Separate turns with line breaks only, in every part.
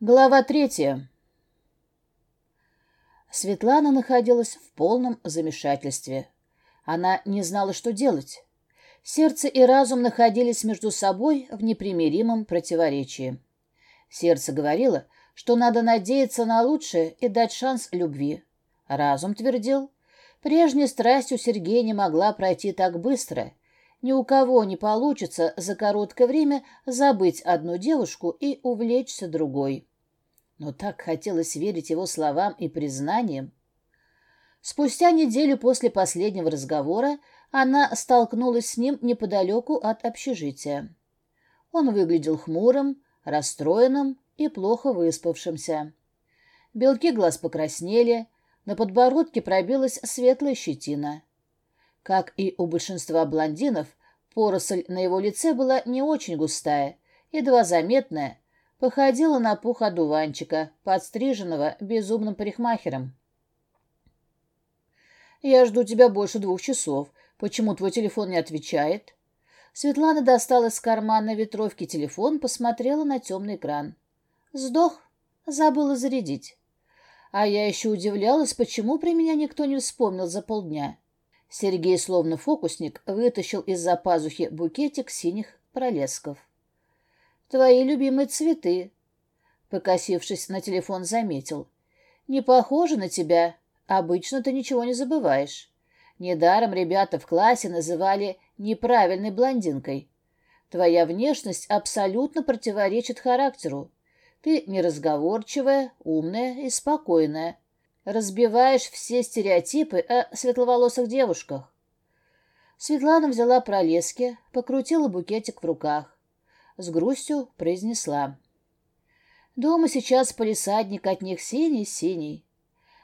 Глава третья. Светлана находилась в полном замешательстве. Она не знала, что делать. Сердце и разум находились между собой в непримиримом противоречии. Сердце говорило, что надо надеяться на лучшее и дать шанс любви. Разум твердил, прежняя страсть у Сергея не могла пройти так быстро, ни у кого не получится за короткое время забыть одну девушку и увлечься другой. Но так хотелось верить его словам и признаниям. Спустя неделю после последнего разговора она столкнулась с ним неподалеку от общежития. Он выглядел хмурым, расстроенным и плохо выспавшимся. Белки глаз покраснели, на подбородке пробилась светлая щетина. Как и у большинства блондинов, Поросль на его лице была не очень густая, едва заметная, походила на пух одуванчика, подстриженного безумным парикмахером. «Я жду тебя больше двух часов. Почему твой телефон не отвечает?» Светлана достала из кармана ветровки телефон, посмотрела на темный экран. «Сдох. Забыла зарядить. А я еще удивлялась, почему при меня никто не вспомнил за полдня. Сергей, словно фокусник, вытащил из-за пазухи букетик синих пролесков. «Твои любимые цветы», — покосившись на телефон, заметил. «Не похоже на тебя. Обычно ты ничего не забываешь. Недаром ребята в классе называли неправильной блондинкой. Твоя внешность абсолютно противоречит характеру. Ты неразговорчивая, умная и спокойная разбиваешь все стереотипы о светловолосых девушках. Светлана взяла пролески, покрутила букетик в руках. С грустью произнесла. Дома сейчас полисадник от них синий-синий.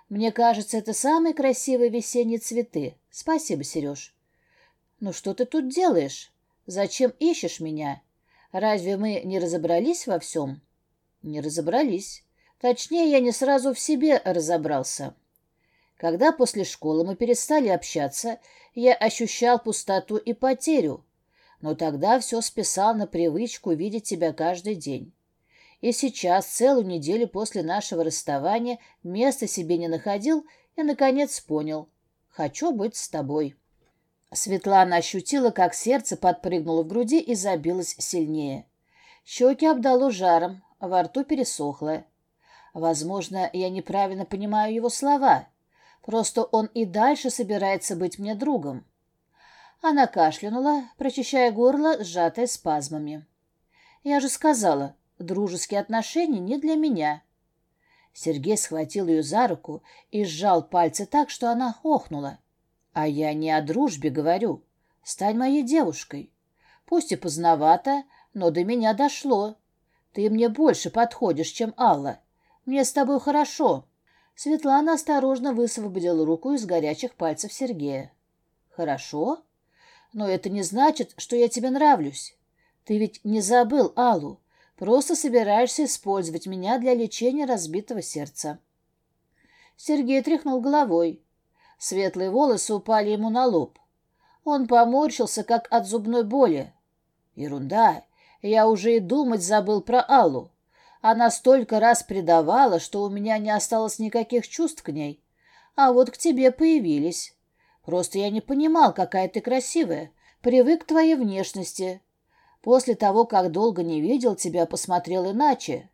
Мне кажется, это самые красивые весенние цветы. Спасибо, Сереж. Ну что ты тут делаешь? Зачем ищешь меня? Разве мы не разобрались во всем? Не разобрались. Точнее, я не сразу в себе разобрался. Когда после школы мы перестали общаться, я ощущал пустоту и потерю, но тогда все списал на привычку видеть тебя каждый день. И сейчас, целую неделю после нашего расставания, места себе не находил и, наконец, понял — хочу быть с тобой. Светлана ощутила, как сердце подпрыгнуло в груди и забилось сильнее. Щеки обдало жаром, во рту пересохло. Возможно, я неправильно понимаю его слова. Просто он и дальше собирается быть мне другом. Она кашлянула, прочищая горло, сжатое спазмами. «Я же сказала, дружеские отношения не для меня». Сергей схватил ее за руку и сжал пальцы так, что она охнула. «А я не о дружбе говорю. Стань моей девушкой. Пусть и поздновато, но до меня дошло. Ты мне больше подходишь, чем Алла. Мне с тобой хорошо». Светлана осторожно высвободила руку из горячих пальцев Сергея. «Хорошо? Но это не значит, что я тебе нравлюсь. Ты ведь не забыл Аллу. Просто собираешься использовать меня для лечения разбитого сердца». Сергей тряхнул головой. Светлые волосы упали ему на лоб. Он поморщился, как от зубной боли. «Ерунда! Я уже и думать забыл про Аллу. Она столько раз предавала, что у меня не осталось никаких чувств к ней. А вот к тебе появились. Просто я не понимал, какая ты красивая. Привык к твоей внешности. После того, как долго не видел тебя, посмотрел иначе.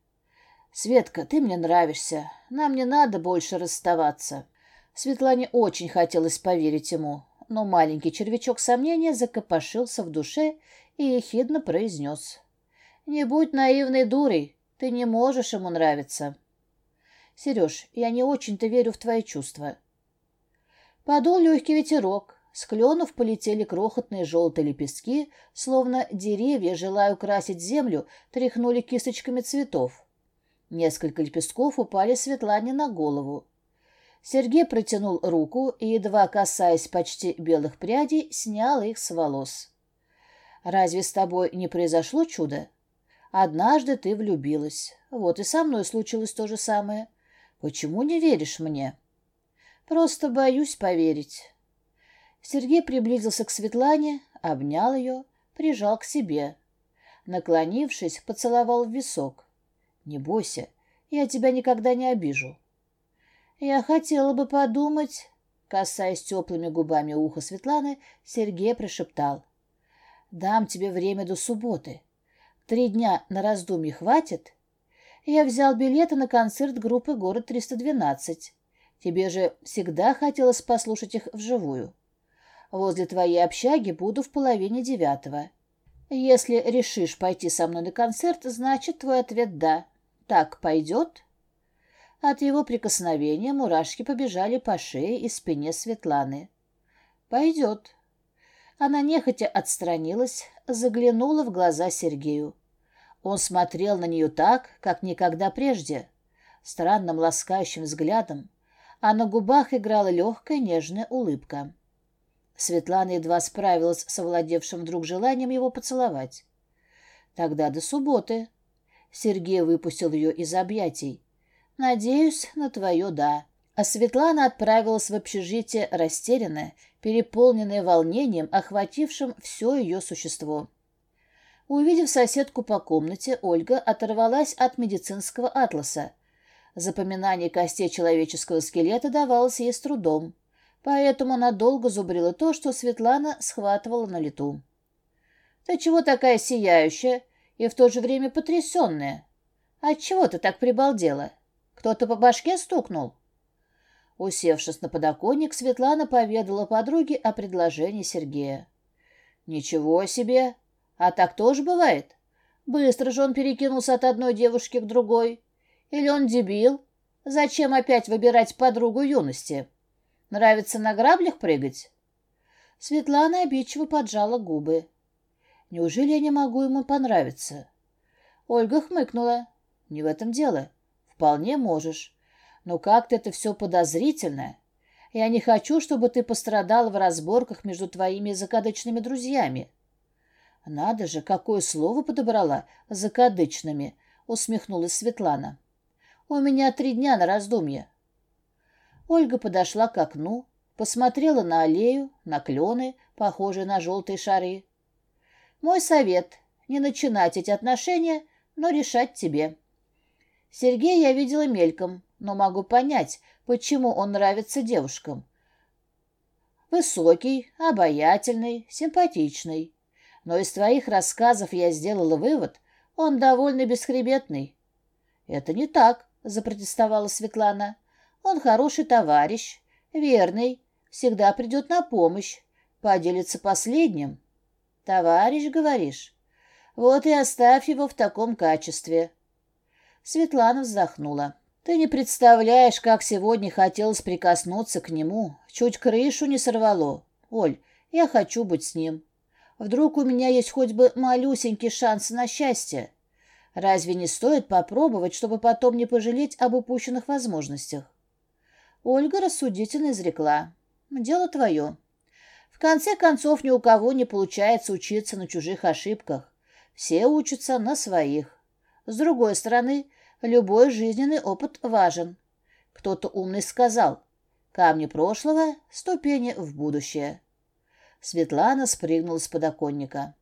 Светка, ты мне нравишься. Нам не надо больше расставаться. Светлане очень хотелось поверить ему, но маленький червячок сомнения закопошился в душе и ехидно произнес. «Не будь наивной дурой. Ты не можешь ему нравиться. Сереж, я не очень-то верю в твои чувства. Подул легкий ветерок. С кленов полетели крохотные желтые лепестки, словно деревья, желая украсить землю, тряхнули кисточками цветов. Несколько лепестков упали Светлане на голову. Сергей протянул руку и, едва касаясь почти белых прядей, снял их с волос. «Разве с тобой не произошло чудо?» Однажды ты влюбилась. Вот и со мной случилось то же самое. Почему не веришь мне? Просто боюсь поверить. Сергей приблизился к Светлане, обнял ее, прижал к себе. Наклонившись, поцеловал в висок. «Не бойся, я тебя никогда не обижу». «Я хотела бы подумать...» Касаясь теплыми губами уха Светланы, Сергей прошептал. «Дам тебе время до субботы. Три дня на раздумье хватит? Я взял билеты на концерт группы «Город 312». Тебе же всегда хотелось послушать их вживую. Возле твоей общаги буду в половине девятого. Если решишь пойти со мной на концерт, значит, твой ответ «да». Так пойдет?» От его прикосновения мурашки побежали по шее и спине Светланы. «Пойдет». Она нехотя отстранилась, заглянула в глаза Сергею. Он смотрел на нее так, как никогда прежде, странным ласкающим взглядом, а на губах играла легкая нежная улыбка. Светлана едва справилась с овладевшим вдруг желанием его поцеловать. «Тогда до субботы». Сергей выпустил ее из объятий. «Надеюсь на твое «да». А Светлана отправилась в общежитие растерянная, переполненная волнением, охватившим все ее существо. Увидев соседку по комнате, Ольга оторвалась от медицинского атласа. Запоминание костей человеческого скелета давалось ей с трудом, поэтому она долго зубрила то, что Светлана схватывала на лету. «Ты чего такая сияющая и в то же время потрясенная? Отчего ты так прибалдела? Кто-то по башке стукнул?» Усевшись на подоконник, Светлана поведала подруге о предложении Сергея. «Ничего себе! А так тоже бывает. Быстро же он перекинулся от одной девушки к другой. Или он дебил? Зачем опять выбирать подругу юности? Нравится на граблях прыгать?» Светлана обидчиво поджала губы. «Неужели я не могу ему понравиться?» Ольга хмыкнула. «Не в этом дело. Вполне можешь. Но как-то это все подозрительно. Я не хочу, чтобы ты пострадал в разборках между твоими закадычными друзьями. «Надо же, какое слово подобрала! Закадычными!» — усмехнулась Светлана. «У меня три дня на раздумье». Ольга подошла к окну, посмотрела на аллею, на клены, похожие на желтые шары. «Мой совет — не начинать эти отношения, но решать тебе». Сергея я видела мельком, но могу понять, почему он нравится девушкам. Высокий, обаятельный, симпатичный но из твоих рассказов я сделала вывод, он довольно бесхребетный. «Это не так», — запротестовала Светлана. «Он хороший товарищ, верный, всегда придет на помощь, поделится последним». «Товарищ, говоришь? Вот и оставь его в таком качестве». Светлана вздохнула. «Ты не представляешь, как сегодня хотелось прикоснуться к нему. Чуть крышу не сорвало. Оль, я хочу быть с ним. Вдруг у меня есть хоть бы малюсенький шанс на счастье? Разве не стоит попробовать, чтобы потом не пожалеть об упущенных возможностях? Ольга рассудительно изрекла. «Дело твое. В конце концов, ни у кого не получается учиться на чужих ошибках. Все учатся на своих. С другой стороны, любой жизненный опыт важен. Кто-то умный сказал, камни прошлого, ступени в будущее. Светлана спрыгнула с подоконника.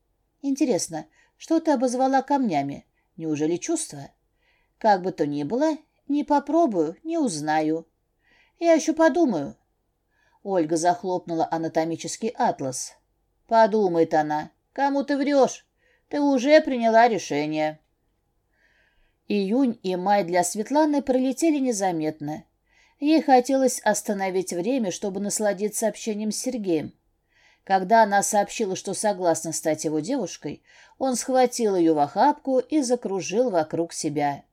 «Интересно, что ты обозвала камнями? Неужели чувство? «Как бы то ни было, не попробую, не узнаю. Я еще подумаю». Ольга захлопнула анатомический атлас. «Подумает она. Кому ты врешь? Ты уже приняла решение». Июнь и май для Светланы пролетели незаметно. Ей хотелось остановить время, чтобы насладиться общением с Сергеем. Когда она сообщила, что согласна стать его девушкой, он схватил ее в охапку и закружил вокруг себя.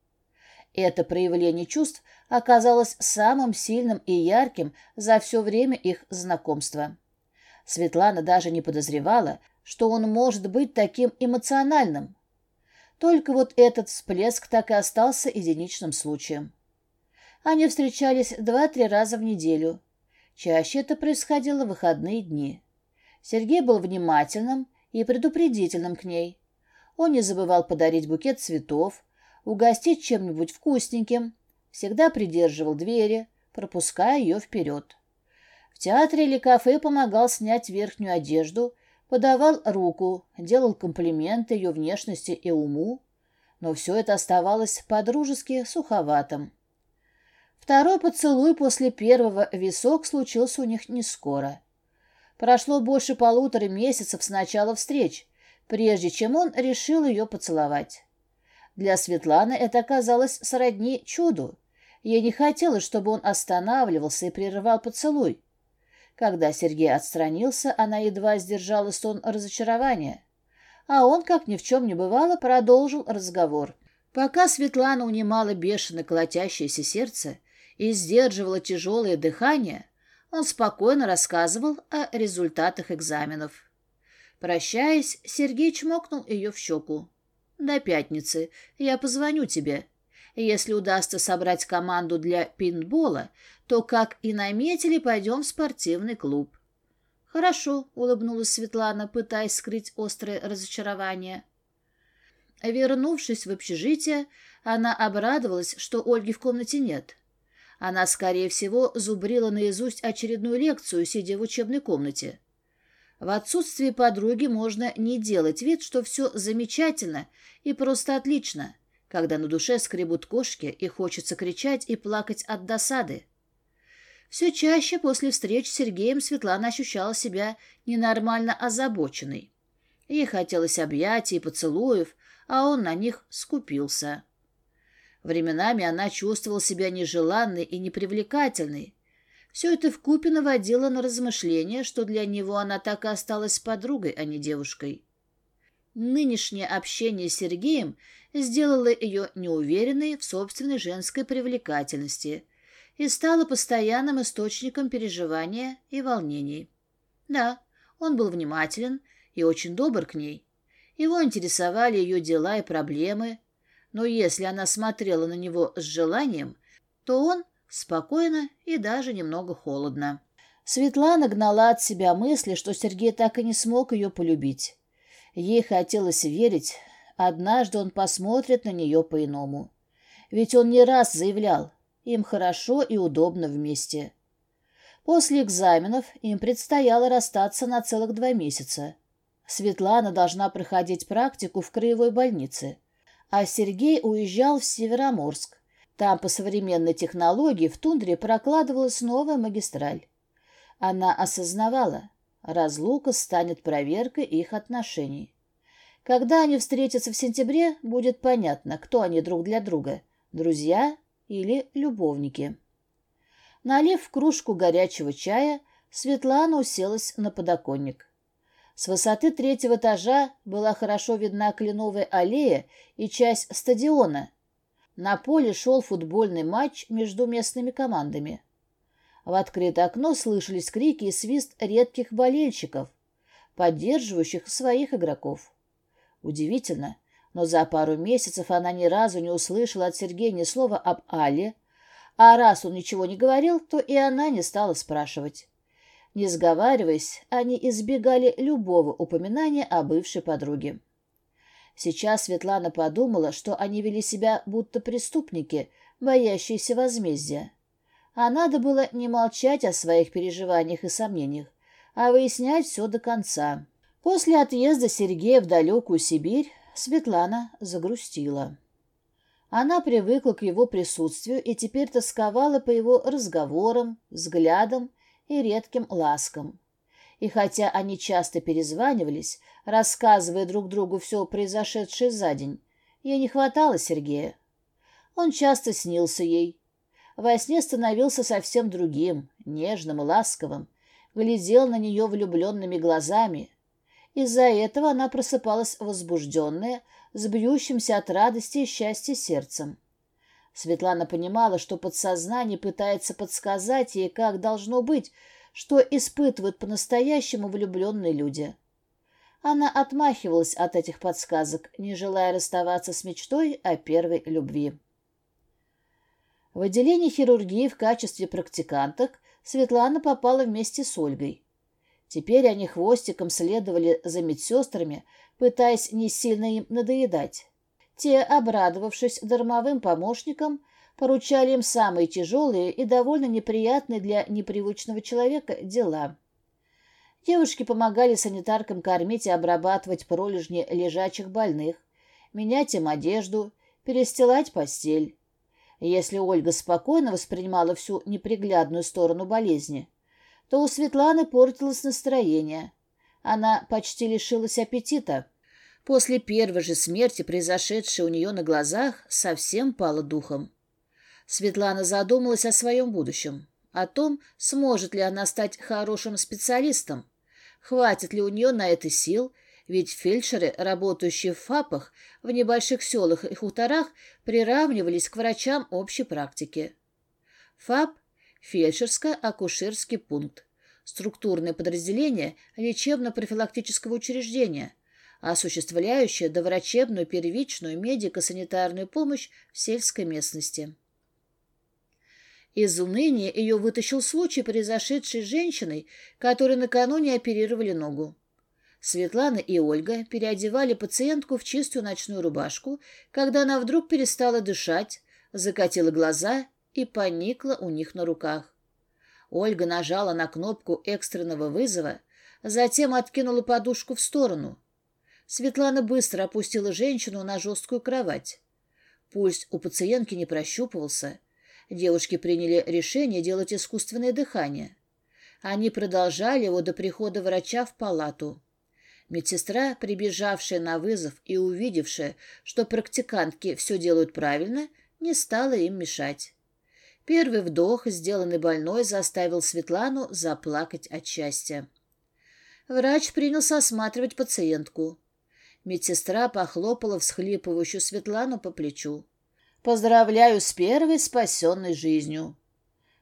Это проявление чувств оказалось самым сильным и ярким за все время их знакомства. Светлана даже не подозревала, что он может быть таким эмоциональным. Только вот этот всплеск так и остался единичным случаем. Они встречались два-три раза в неделю. Чаще это происходило в выходные дни. Сергей был внимательным и предупредительным к ней. Он не забывал подарить букет цветов, угостить чем-нибудь вкусненьким, всегда придерживал двери, пропуская ее вперед. В театре или кафе помогал снять верхнюю одежду, подавал руку, делал комплименты ее внешности и уму, но все это оставалось по-дружески суховатым. Второй поцелуй после первого висок случился у них не скоро. Прошло больше полутора месяцев с начала встреч, прежде чем он решил ее поцеловать. Для Светланы это оказалось сродни чуду. Ей не хотелось, чтобы он останавливался и прерывал поцелуй. Когда Сергей отстранился, она едва сдержала стон разочарования. А он, как ни в чем не бывало, продолжил разговор. Пока Светлана унимала бешено колотящееся сердце и сдерживала тяжелое дыхание, он спокойно рассказывал о результатах экзаменов. Прощаясь, Сергей чмокнул ее в щеку. «До пятницы. Я позвоню тебе. Если удастся собрать команду для пинбола, то, как и наметили, пойдем в спортивный клуб». «Хорошо», — улыбнулась Светлана, пытаясь скрыть острое разочарование. Вернувшись в общежитие, она обрадовалась, что Ольги в комнате нет — она, скорее всего, зубрила наизусть очередную лекцию, сидя в учебной комнате. В отсутствии подруги можно не делать вид, что все замечательно и просто отлично, когда на душе скребут кошки и хочется кричать и плакать от досады. Все чаще после встреч с Сергеем Светлана ощущала себя ненормально озабоченной. Ей хотелось объятий и поцелуев, а он на них скупился. Временами она чувствовала себя нежеланной и непривлекательной. Все это вкупе наводило на размышление, что для него она так и осталась подругой, а не девушкой. Нынешнее общение с Сергеем сделало ее неуверенной в собственной женской привлекательности и стало постоянным источником переживания и волнений. Да, он был внимателен и очень добр к ней. Его интересовали ее дела и проблемы, но если она смотрела на него с желанием, то он спокойно и даже немного холодно. Светлана гнала от себя мысли, что Сергей так и не смог ее полюбить. Ей хотелось верить, однажды он посмотрит на нее по-иному. Ведь он не раз заявлял, им хорошо и удобно вместе. После экзаменов им предстояло расстаться на целых два месяца. Светлана должна проходить практику в краевой больнице а Сергей уезжал в Североморск. Там по современной технологии в тундре прокладывалась новая магистраль. Она осознавала, разлука станет проверкой их отношений. Когда они встретятся в сентябре, будет понятно, кто они друг для друга – друзья или любовники. Налив в кружку горячего чая, Светлана уселась на подоконник – с высоты третьего этажа была хорошо видна кленовая аллея и часть стадиона. На поле шел футбольный матч между местными командами. В открытое окно слышались крики и свист редких болельщиков, поддерживающих своих игроков. Удивительно, но за пару месяцев она ни разу не услышала от Сергея ни слова об Але, а раз он ничего не говорил, то и она не стала спрашивать. Не сговариваясь, они избегали любого упоминания о бывшей подруге. Сейчас Светлана подумала, что они вели себя будто преступники, боящиеся возмездия. А надо было не молчать о своих переживаниях и сомнениях, а выяснять все до конца. После отъезда Сергея в далекую Сибирь Светлана загрустила. Она привыкла к его присутствию и теперь тосковала по его разговорам, взглядам и редким ласкам. И хотя они часто перезванивались, рассказывая друг другу все произошедшее за день, ей не хватало Сергея. Он часто снился ей. Во сне становился совсем другим, нежным и ласковым, глядел на нее влюбленными глазами. Из-за этого она просыпалась возбужденная, с бьющимся от радости и счастья сердцем. Светлана понимала, что подсознание пытается подсказать ей, как должно быть, что испытывают по-настоящему влюбленные люди. Она отмахивалась от этих подсказок, не желая расставаться с мечтой о первой любви. В отделении хирургии в качестве практиканток Светлана попала вместе с Ольгой. Теперь они хвостиком следовали за медсестрами, пытаясь не сильно им надоедать. Те, обрадовавшись дармовым помощникам, поручали им самые тяжелые и довольно неприятные для непривычного человека дела. Девушки помогали санитаркам кормить и обрабатывать пролежни лежачих больных, менять им одежду, перестилать постель. Если Ольга спокойно воспринимала всю неприглядную сторону болезни, то у Светланы портилось настроение. Она почти лишилась аппетита. После первой же смерти, произошедшей у нее на глазах, совсем пала духом. Светлана задумалась о своем будущем, о том, сможет ли она стать хорошим специалистом, хватит ли у нее на это сил, ведь фельдшеры, работающие в ФАПах, в небольших селах и хуторах, приравнивались к врачам общей практики. ФАП – фельдшерско-акушерский пункт, структурное подразделение лечебно-профилактического учреждения – осуществляющая доврачебную, первичную, медико-санитарную помощь в сельской местности. Из уныния ее вытащил случай, произошедший с женщиной, которой накануне оперировали ногу. Светлана и Ольга переодевали пациентку в чистую ночную рубашку, когда она вдруг перестала дышать, закатила глаза и поникла у них на руках. Ольга нажала на кнопку экстренного вызова, затем откинула подушку в сторону. Светлана быстро опустила женщину на жесткую кровать. Пульс у пациентки не прощупывался. Девушки приняли решение делать искусственное дыхание. Они продолжали его до прихода врача в палату. Медсестра, прибежавшая на вызов и увидевшая, что практикантки все делают правильно, не стала им мешать. Первый вдох, сделанный больной, заставил Светлану заплакать от счастья. Врач принялся осматривать пациентку. Медсестра похлопала, всхлипывающую Светлану по плечу. «Поздравляю с первой спасенной жизнью!»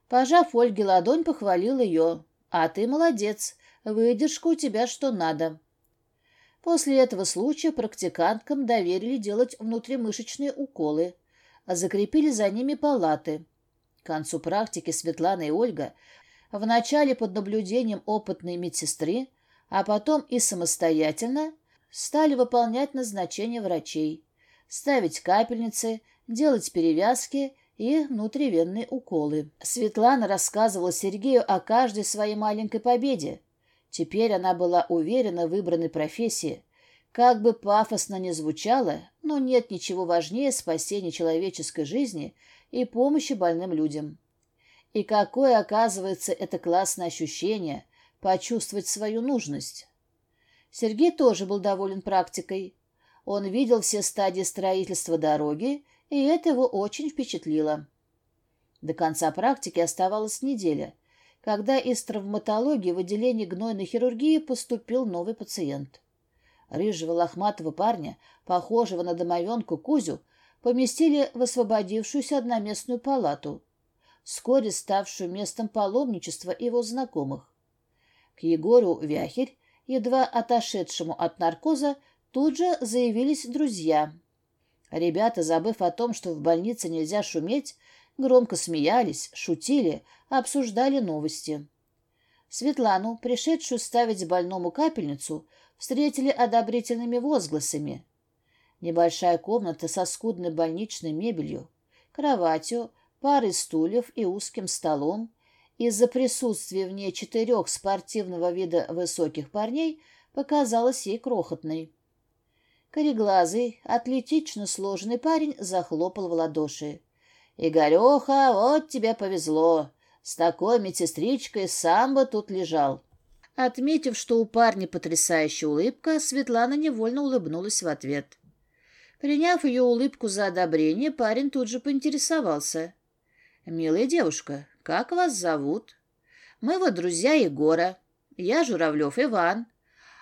Пожав Ольге ладонь, похвалил ее. «А ты молодец! Выдержка у тебя что надо!» После этого случая практиканткам доверили делать внутримышечные уколы, а закрепили за ними палаты. К концу практики Светлана и Ольга вначале под наблюдением опытной медсестры, а потом и самостоятельно стали выполнять назначения врачей, ставить капельницы, делать перевязки и внутривенные уколы. Светлана рассказывала Сергею о каждой своей маленькой победе. Теперь она была уверена в выбранной профессии. Как бы пафосно ни звучало, но нет ничего важнее спасения человеческой жизни и помощи больным людям. И какое, оказывается, это классное ощущение – почувствовать свою нужность. Сергей тоже был доволен практикой. Он видел все стадии строительства дороги, и это его очень впечатлило. До конца практики оставалась неделя, когда из травматологии в отделение гнойной хирургии поступил новый пациент. Рыжего лохматого парня, похожего на домовенку Кузю, поместили в освободившуюся одноместную палату, вскоре ставшую местом паломничества его знакомых. К Егору Вяхерь едва отошедшему от наркоза, тут же заявились друзья. Ребята, забыв о том, что в больнице нельзя шуметь, громко смеялись, шутили, обсуждали новости. Светлану, пришедшую ставить больному капельницу, встретили одобрительными возгласами. Небольшая комната со скудной больничной мебелью, кроватью, парой стульев и узким столом, из-за присутствия в ней четырех спортивного вида высоких парней показалась ей крохотной. Кореглазый, атлетично сложенный парень захлопал в ладоши. «Игореха, вот тебе повезло! С такой медсестричкой сам бы тут лежал!» Отметив, что у парня потрясающая улыбка, Светлана невольно улыбнулась в ответ. Приняв ее улыбку за одобрение, парень тут же поинтересовался. «Милая девушка, «Как вас зовут?» «Мы вот друзья Егора. Я Журавлев Иван.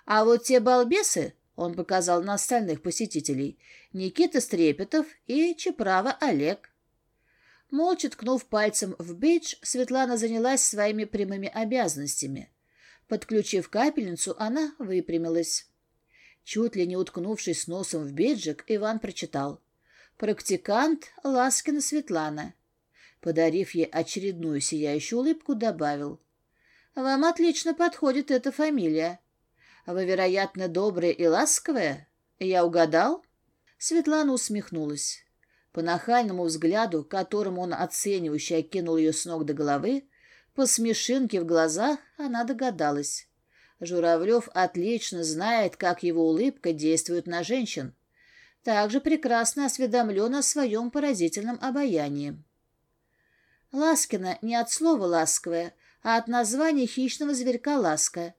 А вот те балбесы...» Он показал на остальных посетителей. Никита Стрепетов и Чеправа Олег. Молча ткнув пальцем в бейдж, Светлана занялась своими прямыми обязанностями. Подключив капельницу, она выпрямилась. Чуть ли не уткнувшись носом в бейджик, Иван прочитал. «Практикант Ласкина Светлана. Подарив ей очередную сияющую улыбку, добавил. «Вам отлично подходит эта фамилия. Вы, вероятно, добрая и ласковая? Я угадал?» Светлана усмехнулась. По нахальному взгляду, которым он оценивающе окинул ее с ног до головы, по смешинке в глазах она догадалась. Журавлев отлично знает, как его улыбка действует на женщин. также прекрасно осведомлен о своем поразительном обаянии. Ласкина не от слова «ласковая», а от названия хищного зверька «ласка».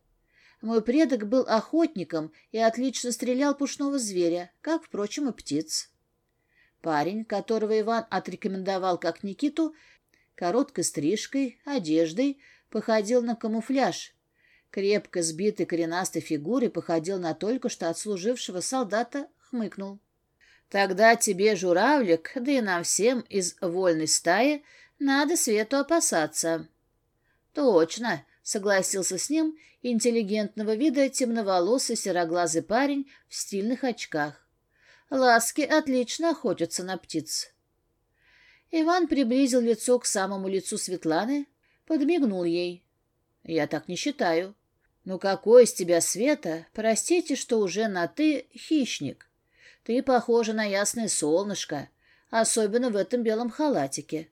Мой предок был охотником и отлично стрелял пушного зверя, как, впрочем, и птиц. Парень, которого Иван отрекомендовал как Никиту, короткой стрижкой, одеждой, походил на камуфляж. Крепко сбитой коренастой фигурой походил на только что отслужившего солдата, хмыкнул. «Тогда тебе, журавлик, да и нам всем из вольной стаи, надо Свету опасаться». «Точно», — согласился с ним интеллигентного вида темноволосый сероглазый парень в стильных очках. «Ласки отлично охотятся на птиц». Иван приблизил лицо к самому лицу Светланы, подмигнул ей. «Я так не считаю». «Ну какой из тебя Света? Простите, что уже на «ты» хищник. Ты похожа на ясное солнышко, особенно в этом белом халатике.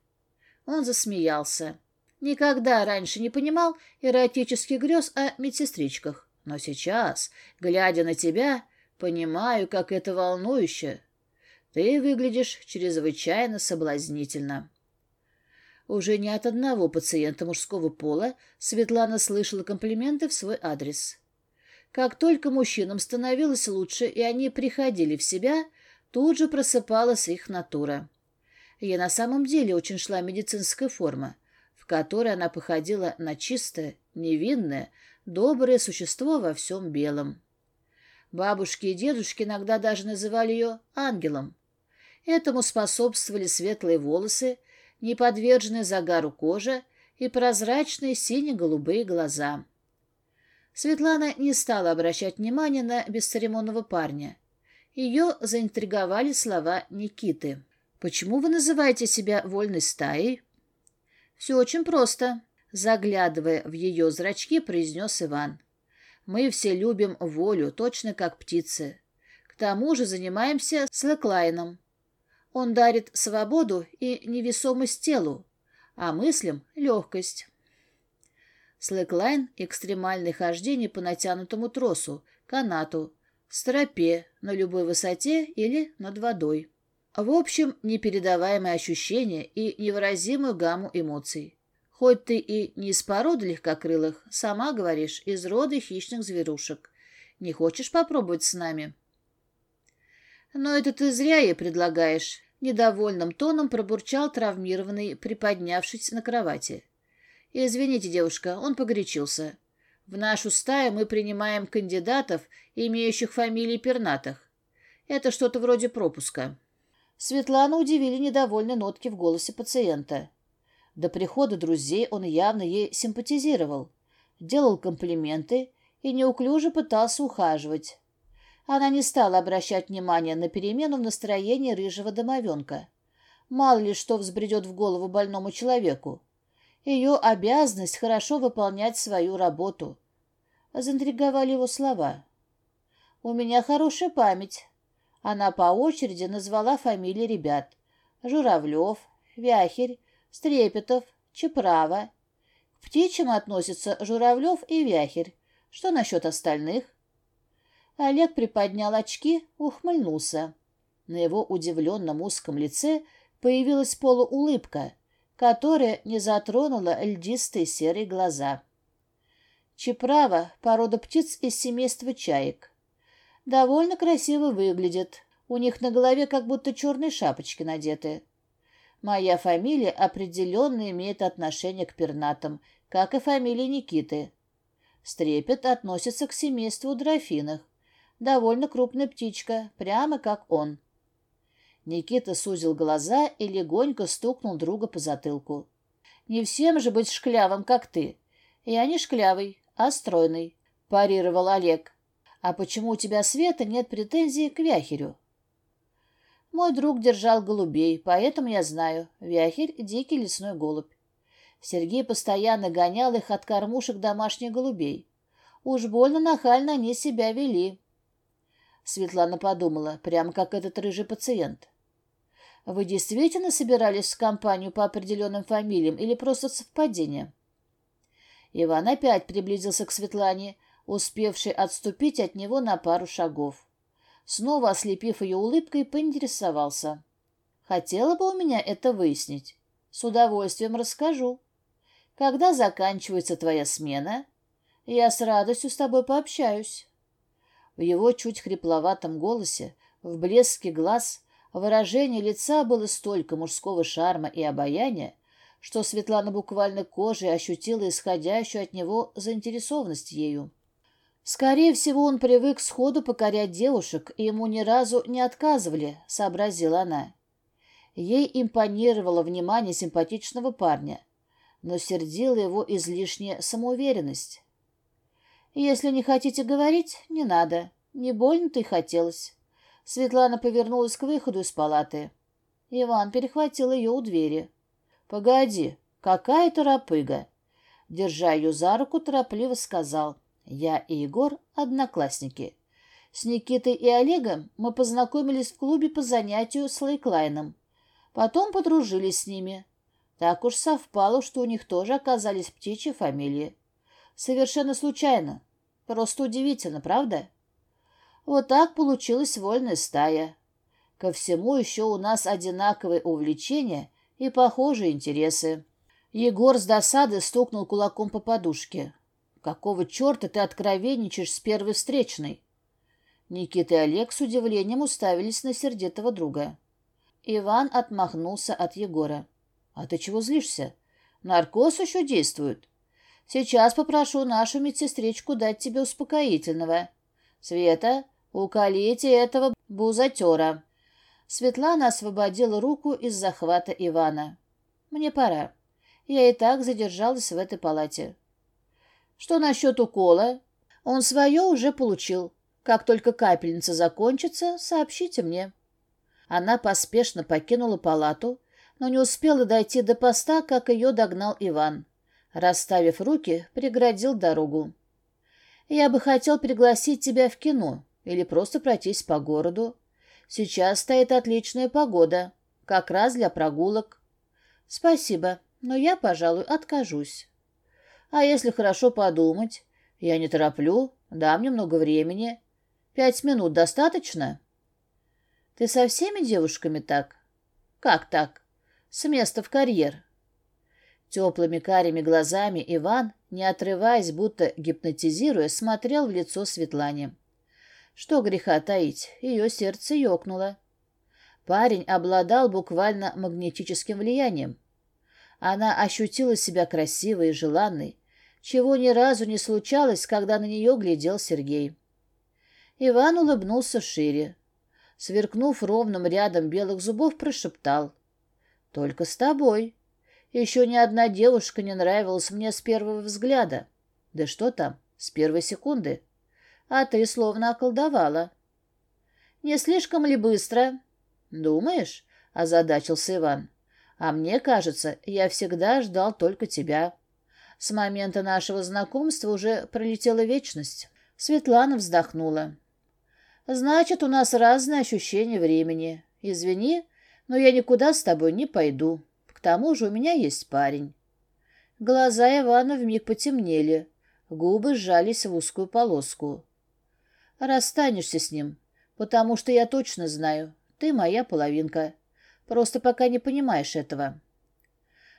Он засмеялся. Никогда раньше не понимал эротических грез о медсестричках. Но сейчас, глядя на тебя, понимаю, как это волнующе. Ты выглядишь чрезвычайно соблазнительно. Уже не от одного пациента мужского пола Светлана слышала комплименты в свой адрес. Как только мужчинам становилось лучше, и они приходили в себя, тут же просыпалась их натура. Ей на самом деле очень шла медицинская форма — которой она походила на чистое, невинное, доброе существо во всем белом. Бабушки и дедушки иногда даже называли ее ангелом. Этому способствовали светлые волосы, неподверженная загару кожа и прозрачные сине-голубые глаза. Светлана не стала обращать внимания на бесцеремонного парня. Ее заинтриговали слова Никиты. Почему вы называете себя вольной стаей? Все очень просто, заглядывая в ее зрачки, произнес Иван. Мы все любим волю, точно как птицы. К тому же занимаемся слэклайном. Он дарит свободу и невесомость телу, а мыслям — легкость. Слэклайн — экстремальное хождение по натянутому тросу, канату, стропе на любой высоте или над водой. В общем, непередаваемые ощущения и невыразимую гамму эмоций. Хоть ты и не из породы легкокрылых, сама говоришь, из рода хищных зверушек. Не хочешь попробовать с нами? Но это ты зря ей предлагаешь. Недовольным тоном пробурчал травмированный, приподнявшись на кровати. «Извините, девушка, он погорячился. В нашу стаю мы принимаем кандидатов, имеющих фамилии пернатых. Это что-то вроде пропуска». Светлана удивили недовольные нотки в голосе пациента. До прихода друзей он явно ей симпатизировал, делал комплименты и неуклюже пытался ухаживать. Она не стала обращать внимания на перемену в настроении рыжего домовенка. Мало ли что взбредет в голову больному человеку. Ее обязанность хорошо выполнять свою работу. Заинтриговали его слова. «У меня хорошая память», она по очереди назвала фамилии ребят. Журавлев, Вяхерь, Стрепетов, Чеправа. К птичьим относятся Журавлев и Вяхерь. Что насчет остальных? Олег приподнял очки, ухмыльнулся. На его удивленном узком лице появилась полуулыбка, которая не затронула льдистые серые глаза. Чеправа — порода птиц из семейства чаек довольно красиво выглядят. У них на голове как будто черные шапочки надеты. Моя фамилия определенно имеет отношение к пернатам, как и фамилия Никиты. Стрепет относится к семейству дрофиных. Довольно крупная птичка, прямо как он. Никита сузил глаза и легонько стукнул друга по затылку. «Не всем же быть шклявым, как ты. Я не шклявый, а стройный», — парировал Олег. А почему у тебя, Света, нет претензий к Вяхерю? Мой друг держал голубей, поэтому я знаю. Вяхерь — дикий лесной голубь. Сергей постоянно гонял их от кормушек домашних голубей. Уж больно нахально они себя вели. Светлана подумала, прямо как этот рыжий пациент. Вы действительно собирались в компанию по определенным фамилиям или просто совпадение? Иван опять приблизился к Светлане, успевший отступить от него на пару шагов. Снова ослепив ее улыбкой, поинтересовался. «Хотела бы у меня это выяснить. С удовольствием расскажу. Когда заканчивается твоя смена, я с радостью с тобой пообщаюсь». В его чуть хрипловатом голосе, в блеске глаз, выражение лица было столько мужского шарма и обаяния, что Светлана буквально кожей ощутила исходящую от него заинтересованность ею. «Скорее всего, он привык сходу покорять девушек, и ему ни разу не отказывали», — сообразила она. Ей импонировало внимание симпатичного парня, но сердила его излишняя самоуверенность. «Если не хотите говорить, не надо. Не больно-то и хотелось». Светлана повернулась к выходу из палаты. Иван перехватил ее у двери. «Погоди, какая торопыга!» Держа ее за руку, торопливо сказал — я и Егор – одноклассники. С Никитой и Олегом мы познакомились в клубе по занятию с Лейклайном. Потом подружились с ними. Так уж совпало, что у них тоже оказались птичьи фамилии. Совершенно случайно. Просто удивительно, правда? Вот так получилась вольная стая. Ко всему еще у нас одинаковые увлечения и похожие интересы. Егор с досады стукнул кулаком по подушке. Какого черта ты откровенничаешь с первой встречной? Никита и Олег с удивлением уставились на сердитого друга. Иван отмахнулся от Егора. «А ты чего злишься? Наркоз еще действует. Сейчас попрошу нашу медсестричку дать тебе успокоительного. Света, уколите этого бузатера». Светлана освободила руку из захвата Ивана. «Мне пора. Я и так задержалась в этой палате что насчет укола? Он свое уже получил. Как только капельница закончится, сообщите мне». Она поспешно покинула палату, но не успела дойти до поста, как ее догнал Иван. Расставив руки, преградил дорогу. «Я бы хотел пригласить тебя в кино или просто пройтись по городу. Сейчас стоит отличная погода, как раз для прогулок». «Спасибо, но я, пожалуй, откажусь». А если хорошо подумать? Я не тороплю, дам немного времени. Пять минут достаточно? Ты со всеми девушками так? Как так? С места в карьер. Теплыми карими глазами Иван, не отрываясь, будто гипнотизируя, смотрел в лицо Светлане. Что греха таить, ее сердце ёкнуло. Парень обладал буквально магнетическим влиянием. Она ощутила себя красивой и желанной, чего ни разу не случалось, когда на нее глядел Сергей. Иван улыбнулся шире. Сверкнув ровным рядом белых зубов, прошептал. «Только с тобой. Еще ни одна девушка не нравилась мне с первого взгляда. Да что там, с первой секунды. А ты словно околдовала». «Не слишком ли быстро?» «Думаешь?» — озадачился Иван. «А мне кажется, я всегда ждал только тебя». С момента нашего знакомства уже пролетела вечность. Светлана вздохнула. «Значит, у нас разные ощущения времени. Извини, но я никуда с тобой не пойду. К тому же у меня есть парень». Глаза Ивана вмиг потемнели, губы сжались в узкую полоску. «Расстанешься с ним, потому что я Просто пока не понимаешь этого.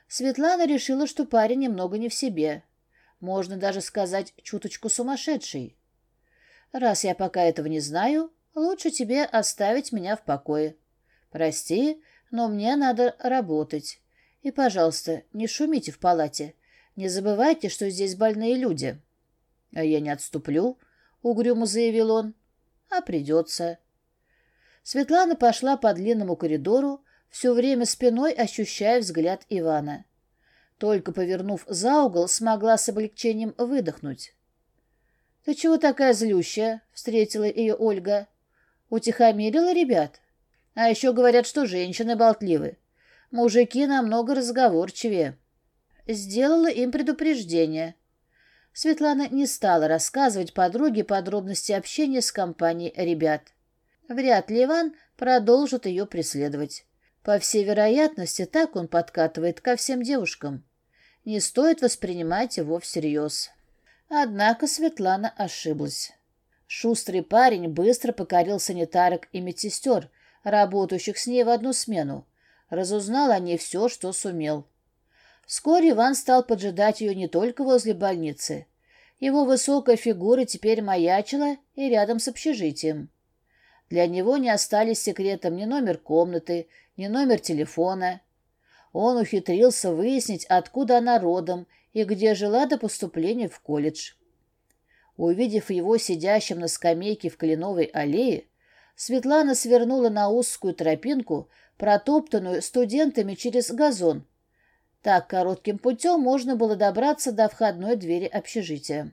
Светлана решила, что парень немного не в себе. Можно даже сказать, чуточку сумасшедший. Раз я пока этого не знаю, лучше тебе оставить меня в покое. Прости, но мне надо работать. И, пожалуйста, не шумите в палате. Не забывайте, что здесь больные люди. А я не отступлю, — угрюмо заявил он. А придется. Светлана пошла по длинному коридору, все время спиной ощущая взгляд Ивана. Только повернув за угол, смогла с облегчением выдохнуть. «Ты чего такая злющая?» — встретила ее Ольга. «Утихомирила ребят? А еще говорят, что женщины болтливы. Мужики намного разговорчивее». Сделала им предупреждение. Светлана не стала рассказывать подруге подробности общения с компанией ребят. Вряд ли Иван продолжит ее преследовать. По всей вероятности, так он подкатывает ко всем девушкам. Не стоит воспринимать его всерьез. Однако Светлана ошиблась. Шустрый парень быстро покорил санитарок и медсестер, работающих с ней в одну смену. Разузнал о ней все, что сумел. Вскоре Иван стал поджидать ее не только возле больницы. Его высокая фигура теперь маячила и рядом с общежитием. Для него не остались секретом ни номер комнаты, ни номер телефона. Он ухитрился выяснить, откуда она родом и где жила до поступления в колледж. Увидев его сидящим на скамейке в Кленовой аллее, Светлана свернула на узкую тропинку, протоптанную студентами через газон. Так коротким путем можно было добраться до входной двери общежития.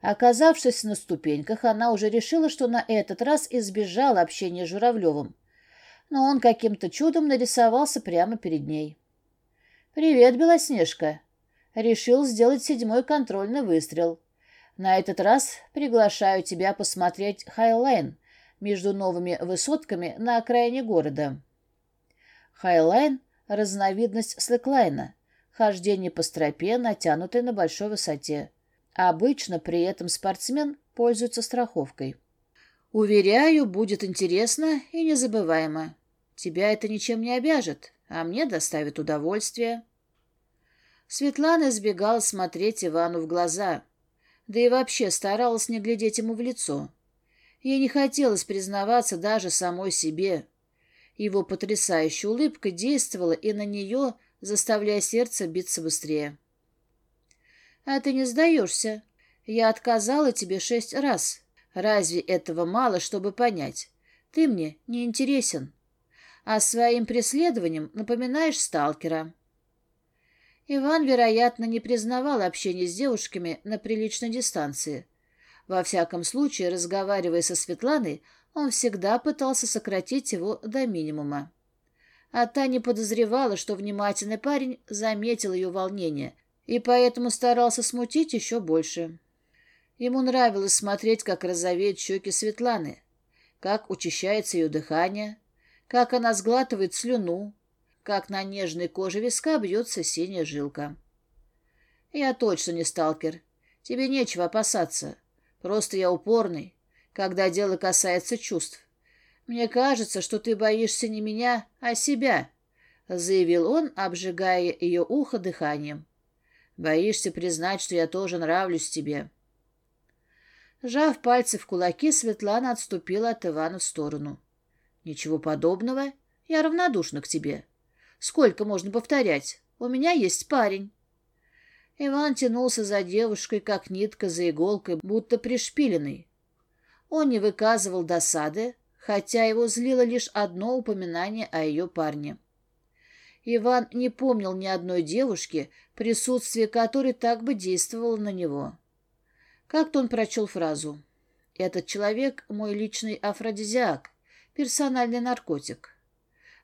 Оказавшись на ступеньках, она уже решила, что на этот раз избежала общения с Журавлевым. но он каким-то чудом нарисовался прямо перед ней. «Привет, Белоснежка!» Решил сделать седьмой контрольный выстрел. «На этот раз приглашаю тебя посмотреть Хайлайн между новыми высотками на окраине города». Хайлайн — разновидность слэклайна, хождение по стропе, натянутой на большой высоте. Обычно при этом спортсмен пользуется страховкой. Уверяю, будет интересно и незабываемо. Тебя это ничем не обяжет, а мне доставит удовольствие». Светлана избегала смотреть Ивану в глаза, да и вообще старалась не глядеть ему в лицо. Ей не хотелось признаваться даже самой себе. Его потрясающая улыбка действовала и на нее, заставляя сердце биться быстрее. «А ты не сдаешься. Я отказала тебе шесть раз. Разве этого мало, чтобы понять? Ты мне не интересен» а своим преследованием напоминаешь сталкера». Иван, вероятно, не признавал общение с девушками на приличной дистанции. Во всяком случае, разговаривая со Светланой, он всегда пытался сократить его до минимума. А Таня подозревала, что внимательный парень заметил ее волнение и поэтому старался смутить еще больше. Ему нравилось смотреть, как розовеют щеки Светланы, как учащается ее дыхание, как она сглатывает слюну, как на нежной коже виска бьется синяя жилка. «Я точно не сталкер. Тебе нечего опасаться. Просто я упорный, когда дело касается чувств. Мне кажется, что ты боишься не меня, а себя», — заявил он, обжигая ее ухо дыханием. «Боишься признать, что я тоже нравлюсь тебе». Жав пальцы в кулаки, Светлана отступила от Ивана в сторону. «Ничего подобного. Я равнодушна к тебе. Сколько можно повторять? У меня есть парень». Иван тянулся за девушкой, как нитка за иголкой, будто пришпиленный. Он не выказывал досады, хотя его злило лишь одно упоминание о ее парне. Иван не помнил ни одной девушки, присутствие которой так бы действовало на него. Как-то он прочел фразу «Этот человек — мой личный афродизиак, персональный наркотик.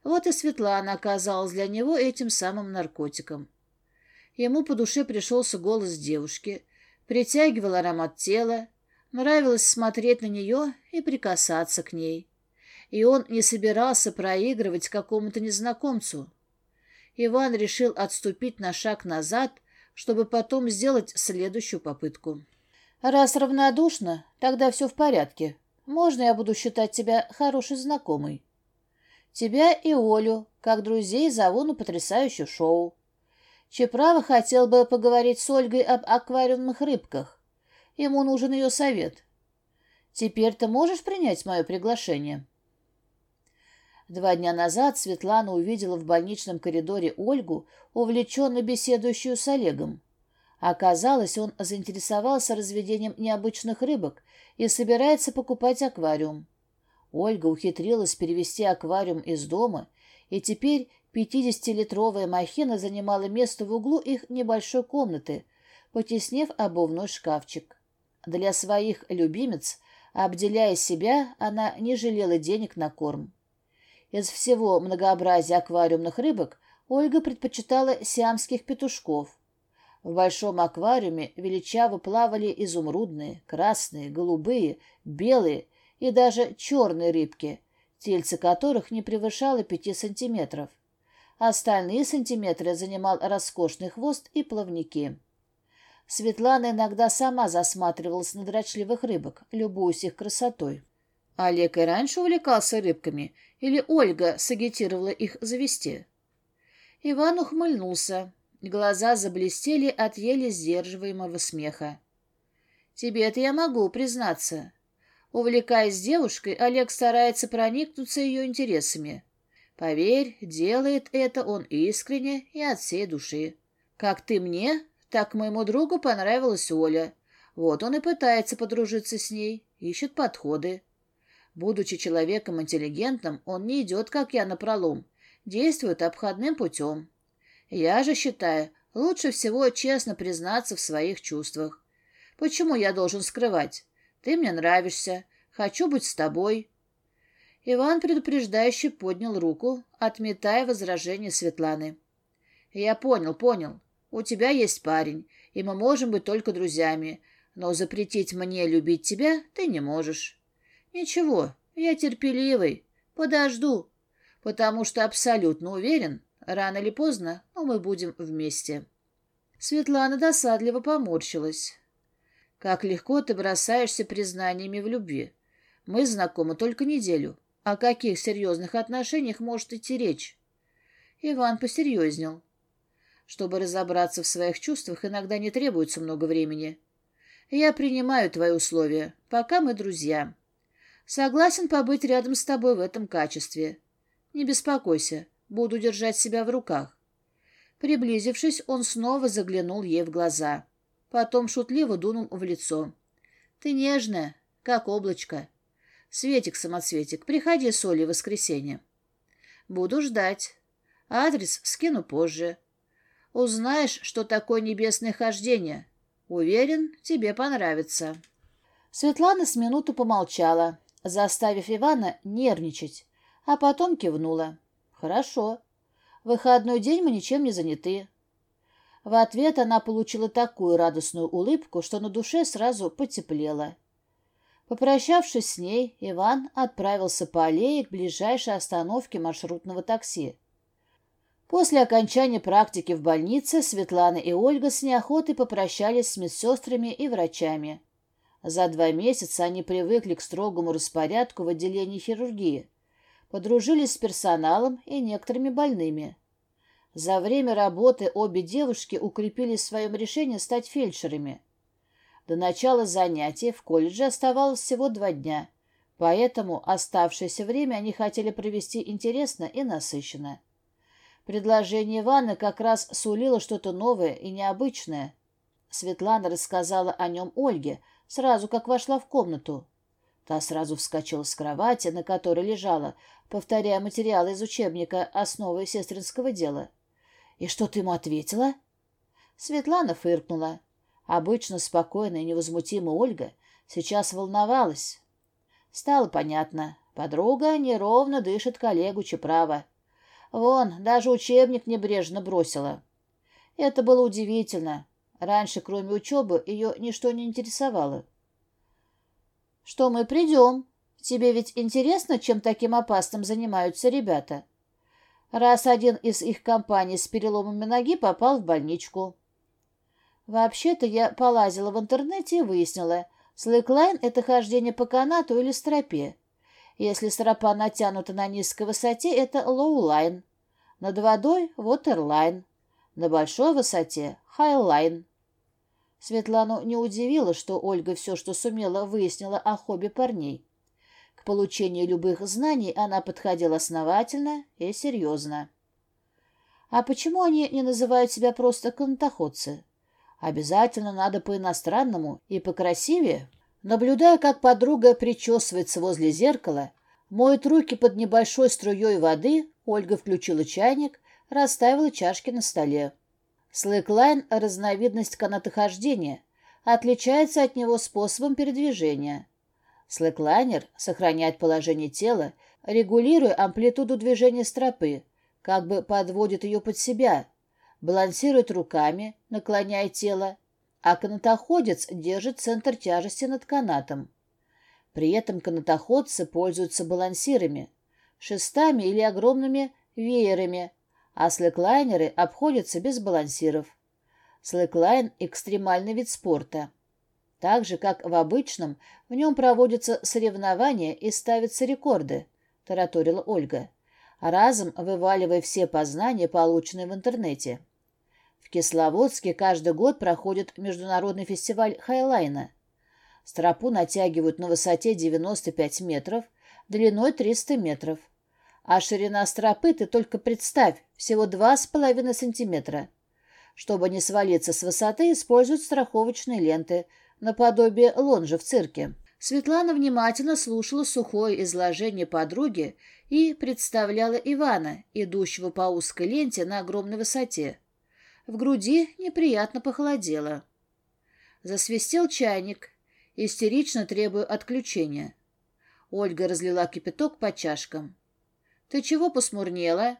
Вот и Светлана оказалась для него этим самым наркотиком. Ему по душе пришелся голос девушки, притягивал аромат тела, нравилось смотреть на нее и прикасаться к ней. И он не собирался проигрывать какому-то незнакомцу. Иван решил отступить на шаг назад, чтобы потом сделать следующую попытку. «Раз равнодушно, тогда все в порядке», Можно я буду считать тебя хорошей знакомой?» Тебя и Олю, как друзей, зову на потрясающее шоу. Чеправа хотел бы поговорить с Ольгой об аквариумных рыбках. Ему нужен ее совет. Теперь ты можешь принять мое приглашение?» Два дня назад Светлана увидела в больничном коридоре Ольгу, увлеченно беседующую с Олегом. Оказалось, он заинтересовался разведением необычных рыбок и собирается покупать аквариум. Ольга ухитрилась перевести аквариум из дома, и теперь 50-литровая махина занимала место в углу их небольшой комнаты, потеснев обувной шкафчик. Для своих любимец, обделяя себя, она не жалела денег на корм. Из всего многообразия аквариумных рыбок Ольга предпочитала сиамских петушков – в большом аквариуме величаво плавали изумрудные, красные, голубые, белые и даже черные рыбки, тельце которых не превышало пяти сантиметров. Остальные сантиметры занимал роскошный хвост и плавники. Светлана иногда сама засматривалась на дрочливых рыбок, любуясь их красотой. Олег и раньше увлекался рыбками, или Ольга сагитировала их завести. Иван ухмыльнулся. Глаза заблестели от еле сдерживаемого смеха. тебе это я могу признаться. Увлекаясь девушкой, Олег старается проникнуться ее интересами. Поверь, делает это он искренне и от всей души. Как ты мне, так моему другу понравилась Оля. Вот он и пытается подружиться с ней, ищет подходы. Будучи человеком интеллигентным, он не идет, как я, напролом, действует обходным путем. Я же считаю, лучше всего честно признаться в своих чувствах. Почему я должен скрывать? Ты мне нравишься. Хочу быть с тобой. Иван предупреждающе поднял руку, отметая возражение Светланы. «Я понял, понял. У тебя есть парень, и мы можем быть только друзьями, но запретить мне любить тебя ты не можешь». «Ничего, я терпеливый. Подожду, потому что абсолютно уверен, Рано или поздно, но мы будем вместе. Светлана досадливо поморщилась. Как легко ты бросаешься признаниями в любви. Мы знакомы только неделю. О каких серьезных отношениях может идти речь? Иван посерьезнел. Чтобы разобраться в своих чувствах, иногда не требуется много времени. Я принимаю твои условия. Пока мы друзья. Согласен побыть рядом с тобой в этом качестве. Не беспокойся. буду держать себя в руках. Приблизившись, он снова заглянул ей в глаза. Потом шутливо дунул в лицо. «Ты нежная, как облачко. Светик-самоцветик, приходи с Олей в воскресенье. Буду ждать. Адрес скину позже. Узнаешь, что такое небесное хождение. Уверен, тебе понравится. Светлана с минуту помолчала, заставив Ивана нервничать, а потом кивнула. «Хорошо. Выходной день мы ничем не заняты». В ответ она получила такую радостную улыбку, что на душе сразу потеплело. Попрощавшись с ней, Иван отправился по аллее к ближайшей остановке маршрутного такси. После окончания практики в больнице Светлана и Ольга с неохотой попрощались с медсестрами и врачами. За два месяца они привыкли к строгому распорядку в отделении хирургии подружились с персоналом и некоторыми больными. За время работы обе девушки укрепились в своем решении стать фельдшерами. До начала занятий в колледже оставалось всего два дня, поэтому оставшееся время они хотели провести интересно и насыщенно. Предложение Ивана как раз сулило что-то новое и необычное. Светлана рассказала о нем Ольге, сразу как вошла в комнату. Та сразу вскочила с кровати, на которой лежала, повторяя материалы из учебника «Основы сестринского дела». «И что ты ему ответила?» Светлана фыркнула. Обычно спокойная и невозмутимая Ольга сейчас волновалась. Стало понятно. Подруга неровно дышит коллегу Чеправа. Вон, даже учебник небрежно бросила. Это было удивительно. Раньше, кроме учебы, ее ничто не интересовало. «Что мы придем?» Тебе ведь интересно, чем таким опасным занимаются ребята? Раз один из их компаний с переломами ноги попал в больничку. Вообще-то я полазила в интернете и выяснила, слэклайн — это хождение по канату или стропе. Если стропа натянута на низкой высоте, это лоулайн. Над водой — ватерлайн. На большой высоте — хайлайн. Светлану не удивило, что Ольга все, что сумела, выяснила о хобби парней, к получению любых знаний она подходила основательно и серьезно. А почему они не называют себя просто канатоходцы? Обязательно надо по-иностранному и покрасивее. Наблюдая, как подруга причесывается возле зеркала, моет руки под небольшой струей воды, Ольга включила чайник, расставила чашки на столе. Слэклайн – разновидность канатохождения, отличается от него способом передвижения – Слэклайнер, сохраняет положение тела, регулируя амплитуду движения стропы, как бы подводит ее под себя, балансирует руками, наклоняя тело, а канатоходец держит центр тяжести над канатом. При этом канатоходцы пользуются балансирами, шестами или огромными веерами, а слэклайнеры обходятся без балансиров. Слэклайн – экстремальный вид спорта – так же как в обычном, в нем проводятся соревнования и ставятся рекорды», — тараторила Ольга, а разом вываливая все познания, полученные в интернете. В Кисловодске каждый год проходит международный фестиваль хайлайна. Стропу натягивают на высоте 95 метров, длиной 300 метров. А ширина стропы, ты только представь, всего 2,5 сантиметра. Чтобы не свалиться с высоты, используют страховочные ленты – наподобие лонжа в цирке. Светлана внимательно слушала сухое изложение подруги и представляла Ивана, идущего по узкой ленте на огромной высоте. В груди неприятно похолодело. Засвистел чайник, истерично требуя отключения. Ольга разлила кипяток по чашкам. «Ты чего посмурнела?»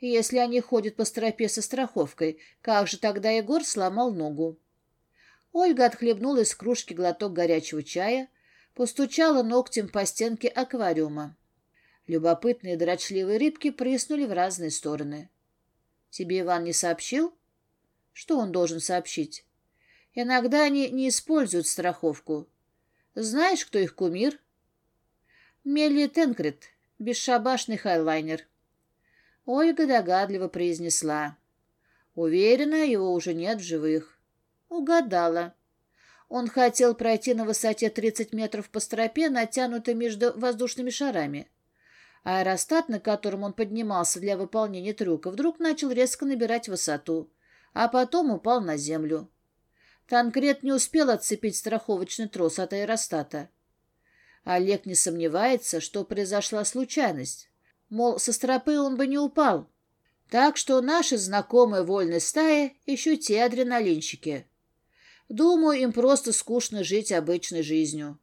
«Если они ходят по стропе со страховкой, как же тогда Егор сломал ногу?» Ольга отхлебнула из кружки глоток горячего чая, постучала ногтем по стенке аквариума. Любопытные дрочливые рыбки прыснули в разные стороны. «Тебе Иван не сообщил?» «Что он должен сообщить?» «Иногда они не используют страховку. Знаешь, кто их кумир?» «Мелли Тенкрет, бесшабашный хайлайнер». Ольга догадливо произнесла. «Уверена, его уже нет в живых». «Угадала». Он хотел пройти на высоте 30 метров по стропе, натянутой между воздушными шарами. Аэростат, на котором он поднимался для выполнения трюка, вдруг начал резко набирать высоту, а потом упал на землю. Танкрет не успел отцепить страховочный трос от аэростата. Олег не сомневается, что произошла случайность. Мол, со стропы он бы не упал. Так что наши знакомые вольной стаи еще те адреналинщики. Думаю, им просто скучно жить обычной жизнью.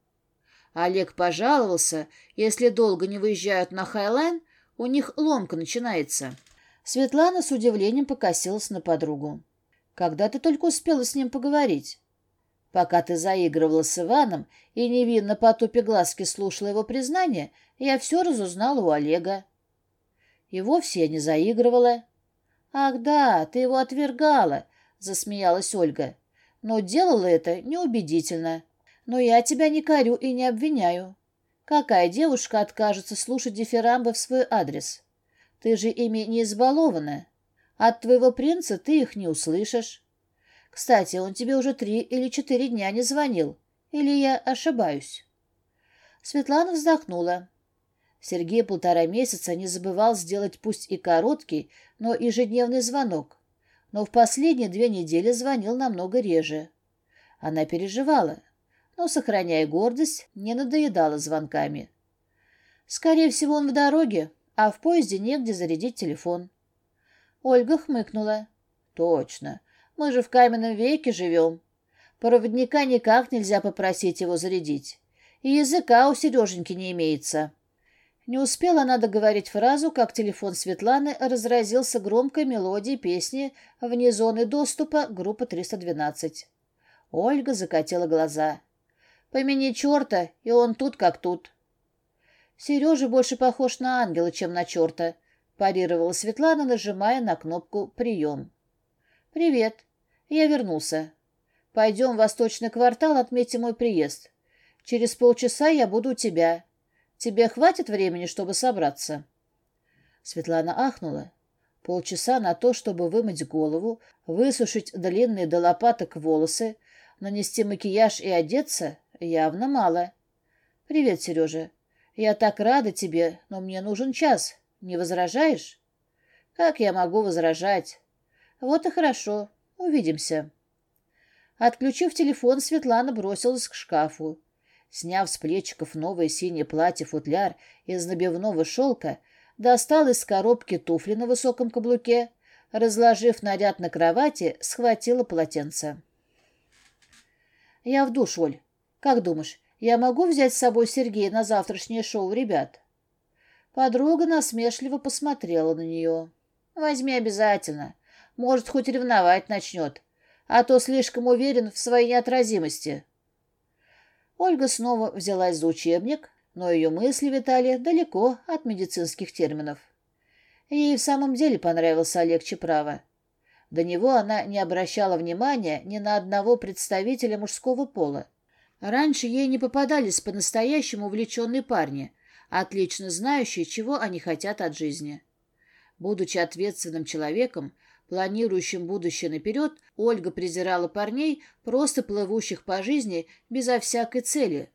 Олег пожаловался, если долго не выезжают на Хайлайн, у них ломка начинается. Светлана с удивлением покосилась на подругу. «Когда ты только успела с ним поговорить?» «Пока ты заигрывала с Иваном и невинно потупя глазки слушала его признание, я все разузнала у Олега». «И вовсе я не заигрывала». «Ах да, ты его отвергала», — засмеялась Ольга но делала это неубедительно. Но я тебя не корю и не обвиняю. Какая девушка откажется слушать дифирамбы в свой адрес? Ты же ими не избалована. От твоего принца ты их не услышишь. Кстати, он тебе уже три или четыре дня не звонил. Или я ошибаюсь?» Светлана вздохнула. Сергей полтора месяца не забывал сделать пусть и короткий, но ежедневный звонок но в последние две недели звонил намного реже. Она переживала, но, сохраняя гордость, не надоедала звонками. Скорее всего, он в дороге, а в поезде негде зарядить телефон. Ольга хмыкнула. «Точно. Мы же в каменном веке живем. Проводника никак нельзя попросить его зарядить. И языка у Сереженьки не имеется». Не успела она договорить фразу, как телефон Светланы разразился громкой мелодией песни вне зоны доступа группы 312. Ольга закатила глаза. «Помяни черта, и он тут как тут». «Сережа больше похож на ангела, чем на черта», — парировала Светлана, нажимая на кнопку «Прием». «Привет. Я вернулся. Пойдем в восточный квартал, отметим мой приезд. Через полчаса я буду у тебя. Тебе хватит времени, чтобы собраться?» Светлана ахнула. Полчаса на то, чтобы вымыть голову, высушить длинные до лопаток волосы, нанести макияж и одеться, явно мало. «Привет, Сережа. Я так рада тебе, но мне нужен час. Не возражаешь?» «Как я могу возражать?» «Вот и хорошо. Увидимся». Отключив телефон, Светлана бросилась к шкафу. Сняв с плечиков новое синее платье-футляр из набивного шелка, достал из коробки туфли на высоком каблуке, разложив наряд на кровати, схватила полотенце. «Я в душ, Оль. Как думаешь, я могу взять с собой Сергея на завтрашнее шоу ребят?» Подруга насмешливо посмотрела на нее. «Возьми обязательно. Может, хоть ревновать начнет, а то слишком уверен в своей неотразимости». Ольга снова взялась за учебник, но ее мысли витали далеко от медицинских терминов. Ей в самом деле понравился Олег Чеправа. До него она не обращала внимания ни на одного представителя мужского пола. Раньше ей не попадались по-настоящему увлеченные парни, отлично знающие, чего они хотят от жизни. Будучи ответственным человеком, планирующим будущее наперед, Ольга презирала парней, просто плывущих по жизни безо всякой цели.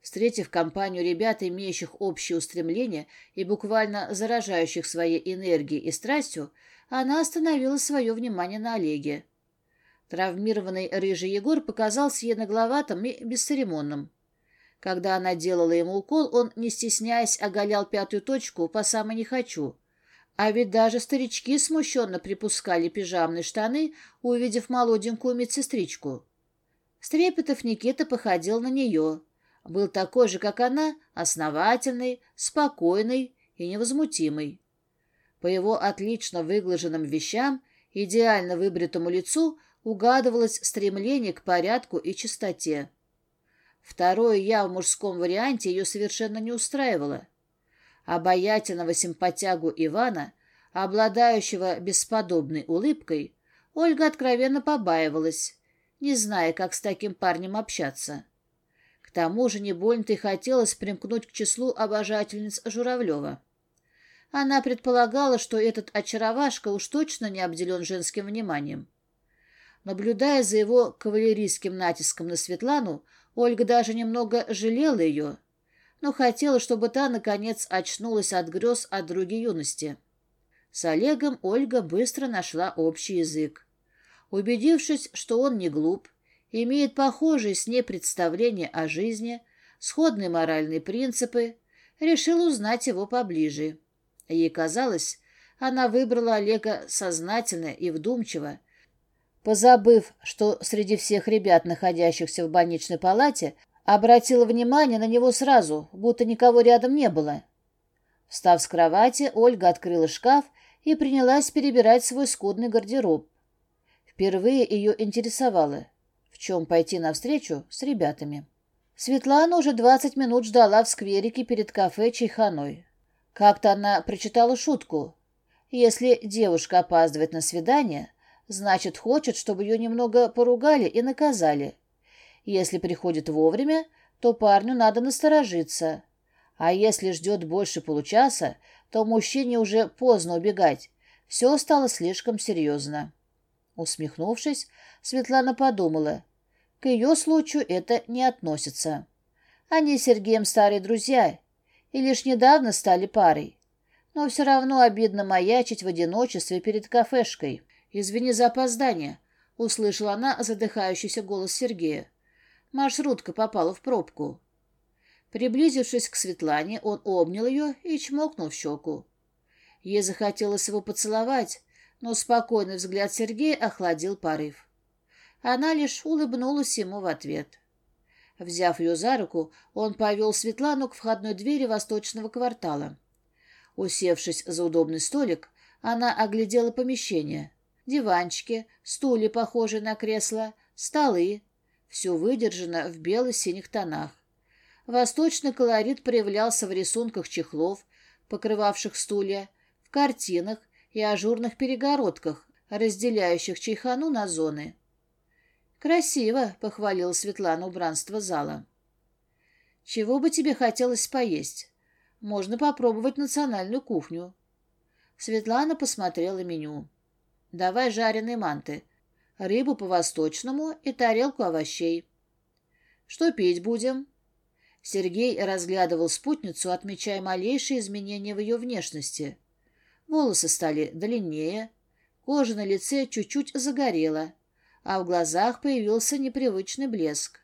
Встретив компанию ребят, имеющих общие устремления и буквально заражающих своей энергией и страстью, она остановила свое внимание на Олеге. Травмированный рыжий Егор показался ей нагловатым и бесцеремонным. Когда она делала ему укол, он, не стесняясь, оголял пятую точку по самой «не хочу», А ведь даже старички смущенно припускали пижамные штаны, увидев молоденькую медсестричку. Стрепетов Никита походил на нее. Был такой же, как она, основательный, спокойный и невозмутимый. По его отлично выглаженным вещам, идеально выбритому лицу угадывалось стремление к порядку и чистоте. Второе «я» в мужском варианте ее совершенно не устраивало. Обаятельного симпатягу Ивана, обладающего бесподобной улыбкой, Ольга откровенно побаивалась, не зная, как с таким парнем общаться. К тому же не больно-то и хотелось примкнуть к числу обожательниц Журавлева. Она предполагала, что этот очаровашка уж точно не обделен женским вниманием. Наблюдая за его кавалерийским натиском на Светлану, Ольга даже немного жалела ее, но хотела, чтобы та, наконец, очнулась от грез от други юности. С Олегом Ольга быстро нашла общий язык. Убедившись, что он не глуп, имеет похожие с ней представления о жизни, сходные моральные принципы, решила узнать его поближе. Ей казалось, она выбрала Олега сознательно и вдумчиво, позабыв, что среди всех ребят, находящихся в больничной палате, Обратила внимание на него сразу, будто никого рядом не было. Встав с кровати, Ольга открыла шкаф и принялась перебирать свой скудный гардероб. Впервые ее интересовало, в чем пойти навстречу с ребятами. Светлана уже 20 минут ждала в скверике перед кафе Чайханой. Как-то она прочитала шутку. Если девушка опаздывает на свидание, значит, хочет, чтобы ее немного поругали и наказали. Если приходит вовремя, то парню надо насторожиться. А если ждет больше получаса, то мужчине уже поздно убегать. Все стало слишком серьезно. Усмехнувшись, Светлана подумала. К ее случаю это не относится. Они с Сергеем старые друзья и лишь недавно стали парой. Но все равно обидно маячить в одиночестве перед кафешкой. «Извини за опоздание», — услышала она задыхающийся голос Сергея маршрутка попала в пробку. Приблизившись к Светлане, он обнял ее и чмокнул в щеку. Ей захотелось его поцеловать, но спокойный взгляд Сергея охладил порыв. Она лишь улыбнулась ему в ответ. Взяв ее за руку, он повел Светлану к входной двери восточного квартала. Усевшись за удобный столик, она оглядела помещение. Диванчики, стулья, похожие на кресла, столы, все выдержано в белых синих тонах. Восточный колорит проявлялся в рисунках чехлов, покрывавших стулья, в картинах и ажурных перегородках, разделяющих чайхану на зоны. «Красиво!» — похвалила Светлана убранство зала. «Чего бы тебе хотелось поесть? Можно попробовать национальную кухню». Светлана посмотрела меню. «Давай жареные манты рыбу по-восточному и тарелку овощей. «Что пить будем?» Сергей разглядывал спутницу, отмечая малейшие изменения в ее внешности. Волосы стали длиннее, кожа на лице чуть-чуть загорела, а в глазах появился непривычный блеск.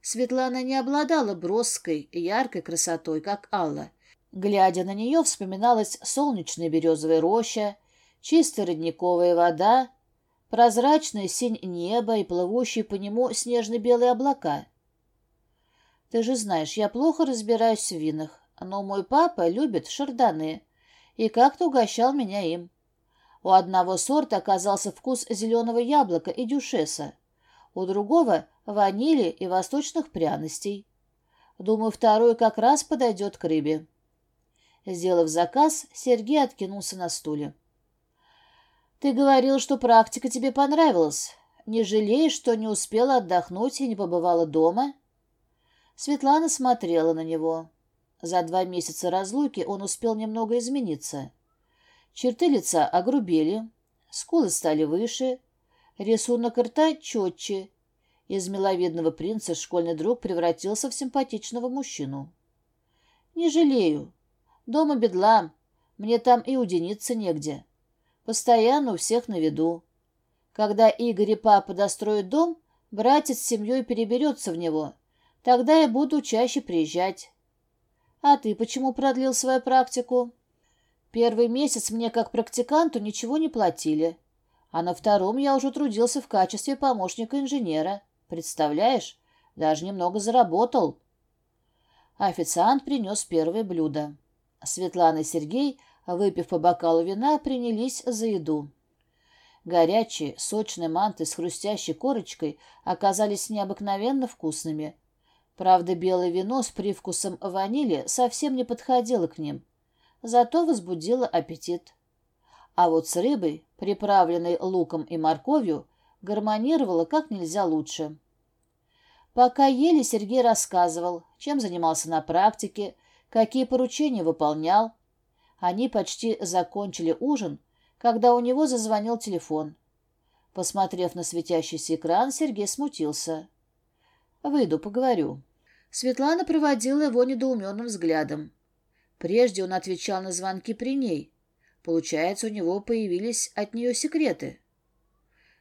Светлана не обладала броской, яркой красотой, как Алла. Глядя на нее, вспоминалась солнечная березовая роща, чистая родниковая вода прозрачная синь неба и плывущие по нему снежно-белые облака. Ты же знаешь, я плохо разбираюсь в винах, но мой папа любит шарданы и как-то угощал меня им. У одного сорта оказался вкус зеленого яблока и дюшеса, у другого — ванили и восточных пряностей. Думаю, второй как раз подойдет к рыбе. Сделав заказ, Сергей откинулся на стуле. Ты говорил, что практика тебе понравилась. Не жалеешь, что не успела отдохнуть и не побывала дома?» Светлана смотрела на него. За два месяца разлуки он успел немного измениться. Черты лица огрубели, скулы стали выше, рисунок рта четче. Из миловидного принца школьный друг превратился в симпатичного мужчину. «Не жалею. Дома бедла, Мне там и уединиться негде постоянно у всех на виду. Когда Игорь и папа достроят дом, братец с семьей переберется в него. Тогда я буду чаще приезжать. А ты почему продлил свою практику? Первый месяц мне как практиканту ничего не платили. А на втором я уже трудился в качестве помощника инженера. Представляешь, даже немного заработал. Официант принес первое блюдо. Светлана и Сергей – выпив по бокалу вина, принялись за еду. Горячие, сочные манты с хрустящей корочкой оказались необыкновенно вкусными. Правда, белое вино с привкусом ванили совсем не подходило к ним, зато возбудило аппетит. А вот с рыбой, приправленной луком и морковью, гармонировало как нельзя лучше. Пока ели, Сергей рассказывал, чем занимался на практике, какие поручения выполнял, они почти закончили ужин, когда у него зазвонил телефон. Посмотрев на светящийся экран, Сергей смутился. «Выйду, поговорю». Светлана проводила его недоуменным взглядом. Прежде он отвечал на звонки при ней. Получается, у него появились от нее секреты.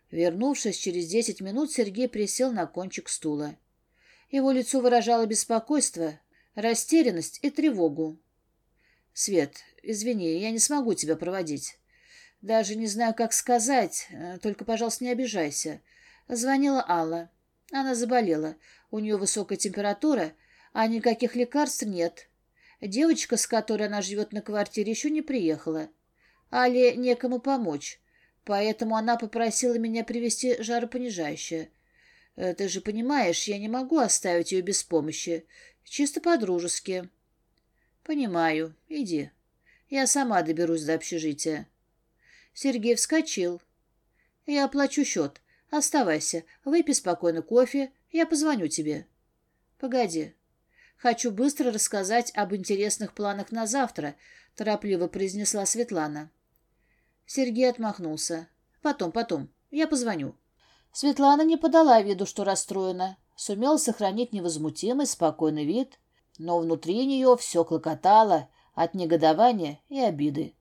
Вернувшись через десять минут, Сергей присел на кончик стула. Его лицо выражало беспокойство, растерянность и тревогу. Свет, извини, я не смогу тебя проводить. Даже не знаю, как сказать, э, только, пожалуйста, не обижайся. Звонила Алла. Она заболела. У нее высокая температура, а никаких лекарств нет. Девочка, с которой она живет на квартире, еще не приехала. Але некому помочь, поэтому она попросила меня привезти жаропонижающее. Э, ты же понимаешь, я не могу оставить ее без помощи. Чисто по-дружески. «Понимаю. Иди. Я сама доберусь до общежития». Сергей вскочил. «Я оплачу счет. Оставайся. Выпей спокойно кофе. Я позвоню тебе». «Погоди. Хочу быстро рассказать об интересных планах на завтра», — торопливо произнесла Светлана. Сергей отмахнулся. «Потом, потом. Я позвоню». Светлана не подала виду, что расстроена. Сумела сохранить невозмутимый, спокойный вид — но внутри нее все клокотало от негодования и обиды.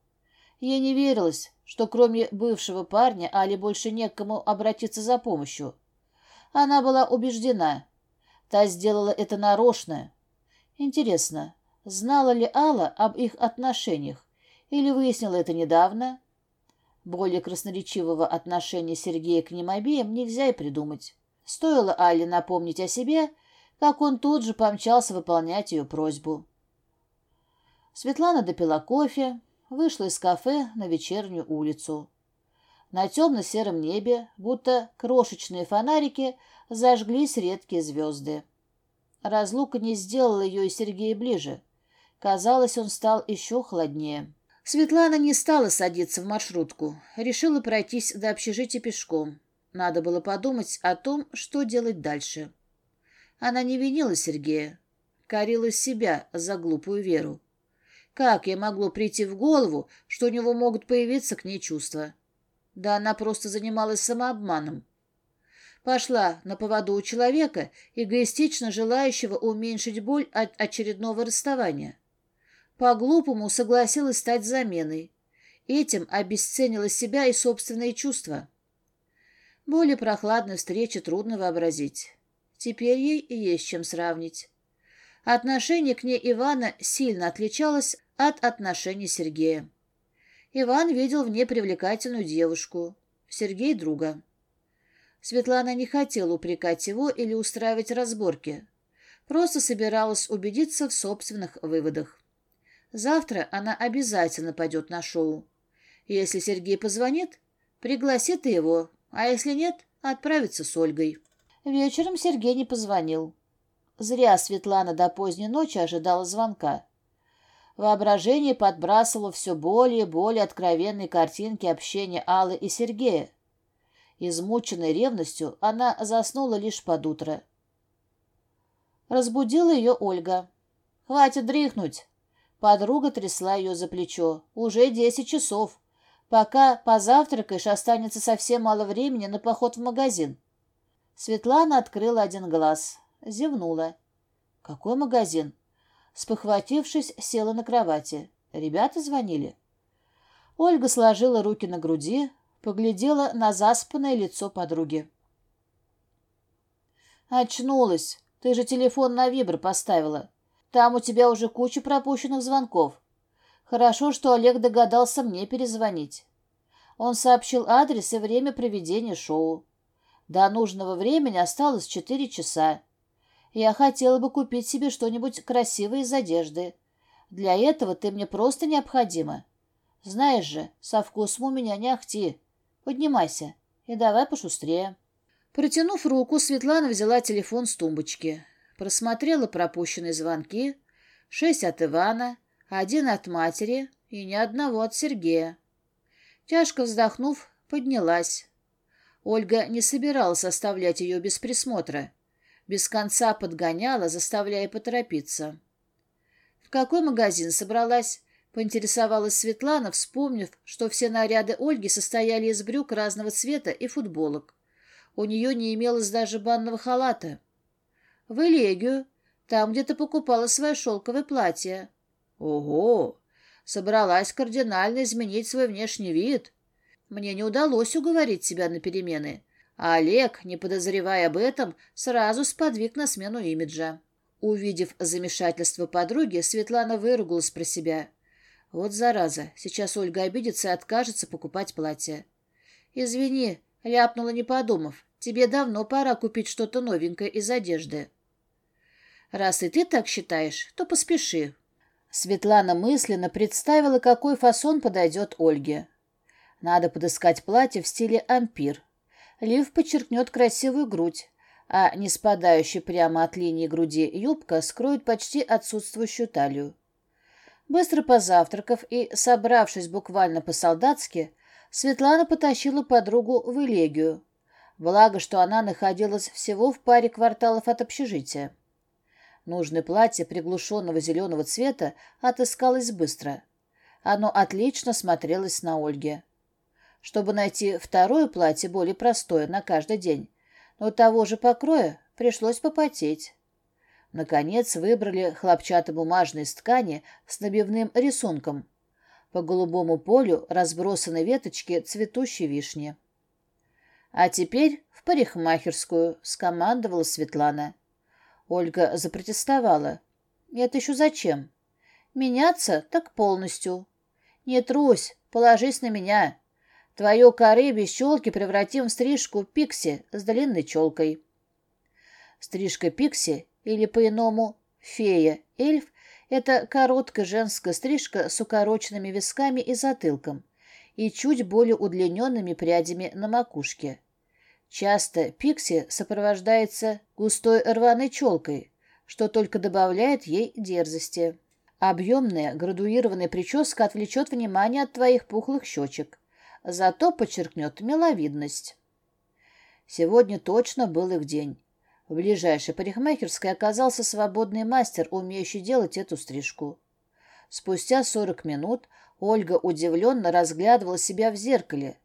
Ей не верилось, что кроме бывшего парня Али больше некому обратиться за помощью. Она была убеждена. Та сделала это нарочно. Интересно, знала ли Алла об их отношениях или выяснила это недавно? Более красноречивого отношения Сергея к ним обеим нельзя и придумать. Стоило Али напомнить о себе, как он тут же помчался выполнять ее просьбу. Светлана допила кофе, вышла из кафе на вечернюю улицу. На темно-сером небе, будто крошечные фонарики, зажглись редкие звезды. Разлука не сделала ее и Сергея ближе. Казалось, он стал еще холоднее. Светлана не стала садиться в маршрутку, решила пройтись до общежития пешком. Надо было подумать о том, что делать дальше. Она не винила Сергея, корила себя за глупую веру. Как ей могло прийти в голову, что у него могут появиться к ней чувства? Да она просто занималась самообманом. Пошла на поводу у человека, эгоистично желающего уменьшить боль от очередного расставания. По-глупому согласилась стать заменой. Этим обесценила себя и собственные чувства. Более прохладной встречи трудно вообразить. Теперь ей и есть чем сравнить. Отношение к ней Ивана сильно отличалось от отношений Сергея. Иван видел в ней привлекательную девушку, Сергей – друга. Светлана не хотела упрекать его или устраивать разборки, просто собиралась убедиться в собственных выводах. Завтра она обязательно пойдет на шоу. Если Сергей позвонит, пригласит его, а если нет, отправится с Ольгой. Вечером Сергей не позвонил. Зря Светлана до поздней ночи ожидала звонка. Воображение подбрасывало все более и более откровенные картинки общения Аллы и Сергея. Измученной ревностью, она заснула лишь под утро. Разбудила ее Ольга. «Хватит дрыхнуть!» Подруга трясла ее за плечо. «Уже десять часов. Пока позавтракаешь, останется совсем мало времени на поход в магазин. Светлана открыла один глаз, зевнула. «Какой магазин?» Спохватившись, села на кровати. Ребята звонили. Ольга сложила руки на груди, поглядела на заспанное лицо подруги. «Очнулась. Ты же телефон на вибр поставила. Там у тебя уже куча пропущенных звонков. Хорошо, что Олег догадался мне перезвонить. Он сообщил адрес и время проведения шоу. До нужного времени осталось четыре часа. Я хотела бы купить себе что-нибудь красивое из одежды. Для этого ты мне просто необходима. Знаешь же, со вкусом у меня не ахти. Поднимайся и давай пошустрее». Протянув руку, Светлана взяла телефон с тумбочки. Просмотрела пропущенные звонки. Шесть от Ивана, один от матери и ни одного от Сергея. Тяжко вздохнув, поднялась. Ольга не собиралась оставлять ее без присмотра. Без конца подгоняла, заставляя поторопиться. «В какой магазин собралась?» — поинтересовалась Светлана, вспомнив, что все наряды Ольги состояли из брюк разного цвета и футболок. У нее не имелось даже банного халата. «В Элегию, там, где то покупала свое шелковое платье». «Ого! Собралась кардинально изменить свой внешний вид!» Мне не удалось уговорить себя на перемены. А Олег, не подозревая об этом, сразу сподвиг на смену имиджа. Увидев замешательство подруги, Светлана выругалась про себя. «Вот зараза, сейчас Ольга обидится и откажется покупать платье». «Извини», — ляпнула, не подумав, — «тебе давно пора купить что-то новенькое из одежды». «Раз и ты так считаешь, то поспеши». Светлана мысленно представила, какой фасон подойдет Ольге. Надо подыскать платье в стиле ампир. Лиф подчеркнет красивую грудь, а не спадающая прямо от линии груди юбка скроет почти отсутствующую талию. Быстро позавтракав и собравшись буквально по-солдатски, Светлана потащила подругу в Элегию. Благо, что она находилась всего в паре кварталов от общежития. Нужное платье приглушенного зеленого цвета отыскалось быстро. Оно отлично смотрелось на Ольге чтобы найти второе платье, более простое, на каждый день. Но того же покроя пришлось попотеть. Наконец выбрали хлопчатобумажные ткани с набивным рисунком. По голубому полю разбросаны веточки цветущей вишни. «А теперь в парикмахерскую», — скомандовала Светлана. Ольга запротестовала. «Это еще зачем? Меняться так полностью. Не трусь, положись на меня». Твое коры без челки превратим в стрижку пикси с длинной челкой. Стрижка пикси, или по-иному фея, эльф, это короткая женская стрижка с укороченными висками и затылком и чуть более удлиненными прядями на макушке. Часто пикси сопровождается густой рваной челкой, что только добавляет ей дерзости. Объемная градуированная прическа отвлечет внимание от твоих пухлых щечек зато подчеркнет миловидность. Сегодня точно был их день. В ближайшей парикмахерской оказался свободный мастер, умеющий делать эту стрижку. Спустя сорок минут Ольга удивленно разглядывала себя в зеркале.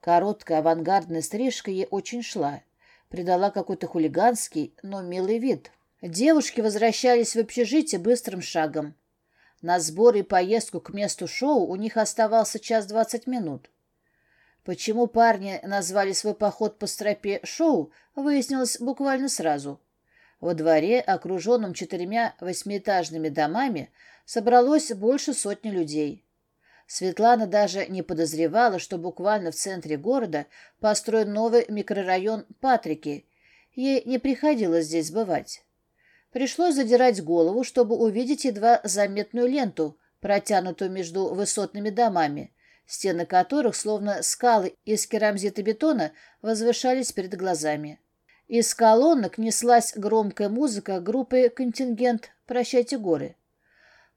Короткая авангардная стрижка ей очень шла, придала какой-то хулиганский, но милый вид. Девушки возвращались в общежитие быстрым шагом. На сбор и поездку к месту шоу у них оставался час двадцать минут. Почему парни назвали свой поход по стропе «шоу», выяснилось буквально сразу. Во дворе, окруженном четырьмя восьмиэтажными домами, собралось больше сотни людей. Светлана даже не подозревала, что буквально в центре города построен новый микрорайон Патрики. Ей не приходилось здесь бывать. Пришлось задирать голову, чтобы увидеть едва заметную ленту, протянутую между высотными домами – стены которых, словно скалы из керамзитобетона, возвышались перед глазами. Из колоннок неслась громкая музыка группы «Контингент. Прощайте горы».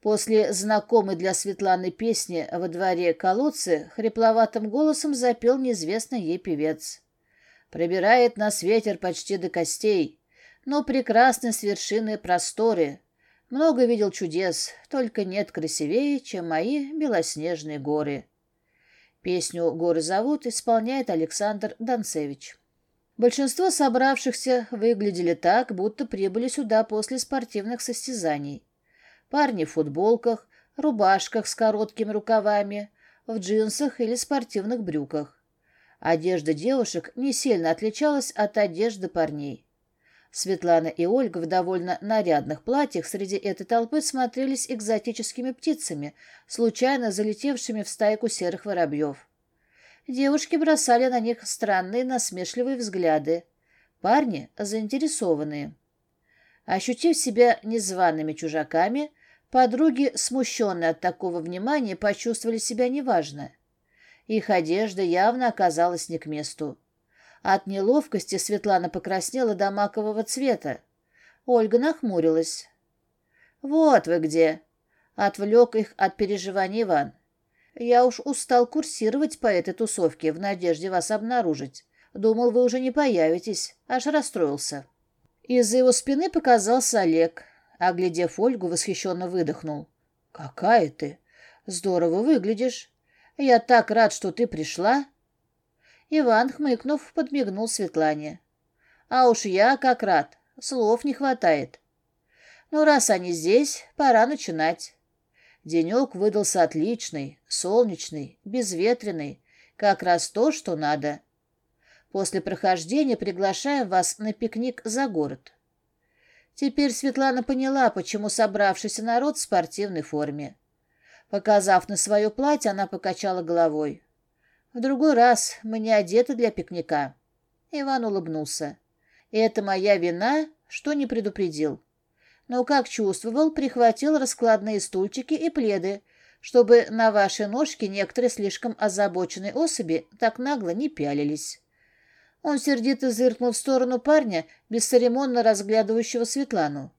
После знакомой для Светланы песни «Во дворе колодцы» хрипловатым голосом запел неизвестный ей певец. «Пробирает нас ветер почти до костей, но прекрасны с вершины просторы. Много видел чудес, только нет красивее, чем мои белоснежные горы». Песню «Горы зовут» исполняет Александр Донцевич. Большинство собравшихся выглядели так, будто прибыли сюда после спортивных состязаний. Парни в футболках, рубашках с короткими рукавами, в джинсах или спортивных брюках. Одежда девушек не сильно отличалась от одежды парней. Светлана и Ольга в довольно нарядных платьях среди этой толпы смотрелись экзотическими птицами, случайно залетевшими в стайку серых воробьев. Девушки бросали на них странные насмешливые взгляды. Парни — заинтересованные. Ощутив себя незваными чужаками, подруги, смущенные от такого внимания, почувствовали себя неважно. Их одежда явно оказалась не к месту. От неловкости Светлана покраснела до макового цвета. Ольга нахмурилась. «Вот вы где!» — отвлек их от переживаний Иван. «Я уж устал курсировать по этой тусовке в надежде вас обнаружить. Думал, вы уже не появитесь. Аж расстроился». Из-за его спины показался Олег. Оглядев Ольгу, восхищенно выдохнул. «Какая ты! Здорово выглядишь! Я так рад, что ты пришла!» Иван, хмыкнув, подмигнул Светлане. «А уж я как рад. Слов не хватает. Ну, раз они здесь, пора начинать». Денек выдался отличный, солнечный, безветренный. Как раз то, что надо. После прохождения приглашаем вас на пикник за город. Теперь Светлана поняла, почему собравшийся народ в спортивной форме. Показав на свое платье, она покачала головой. «В другой раз мы не одеты для пикника». Иван улыбнулся. «Это моя вина, что не предупредил. Но, как чувствовал, прихватил раскладные стульчики и пледы, чтобы на ваши ножки некоторые слишком озабоченные особи так нагло не пялились». Он сердито зыркнул в сторону парня, бесцеремонно разглядывающего Светлану.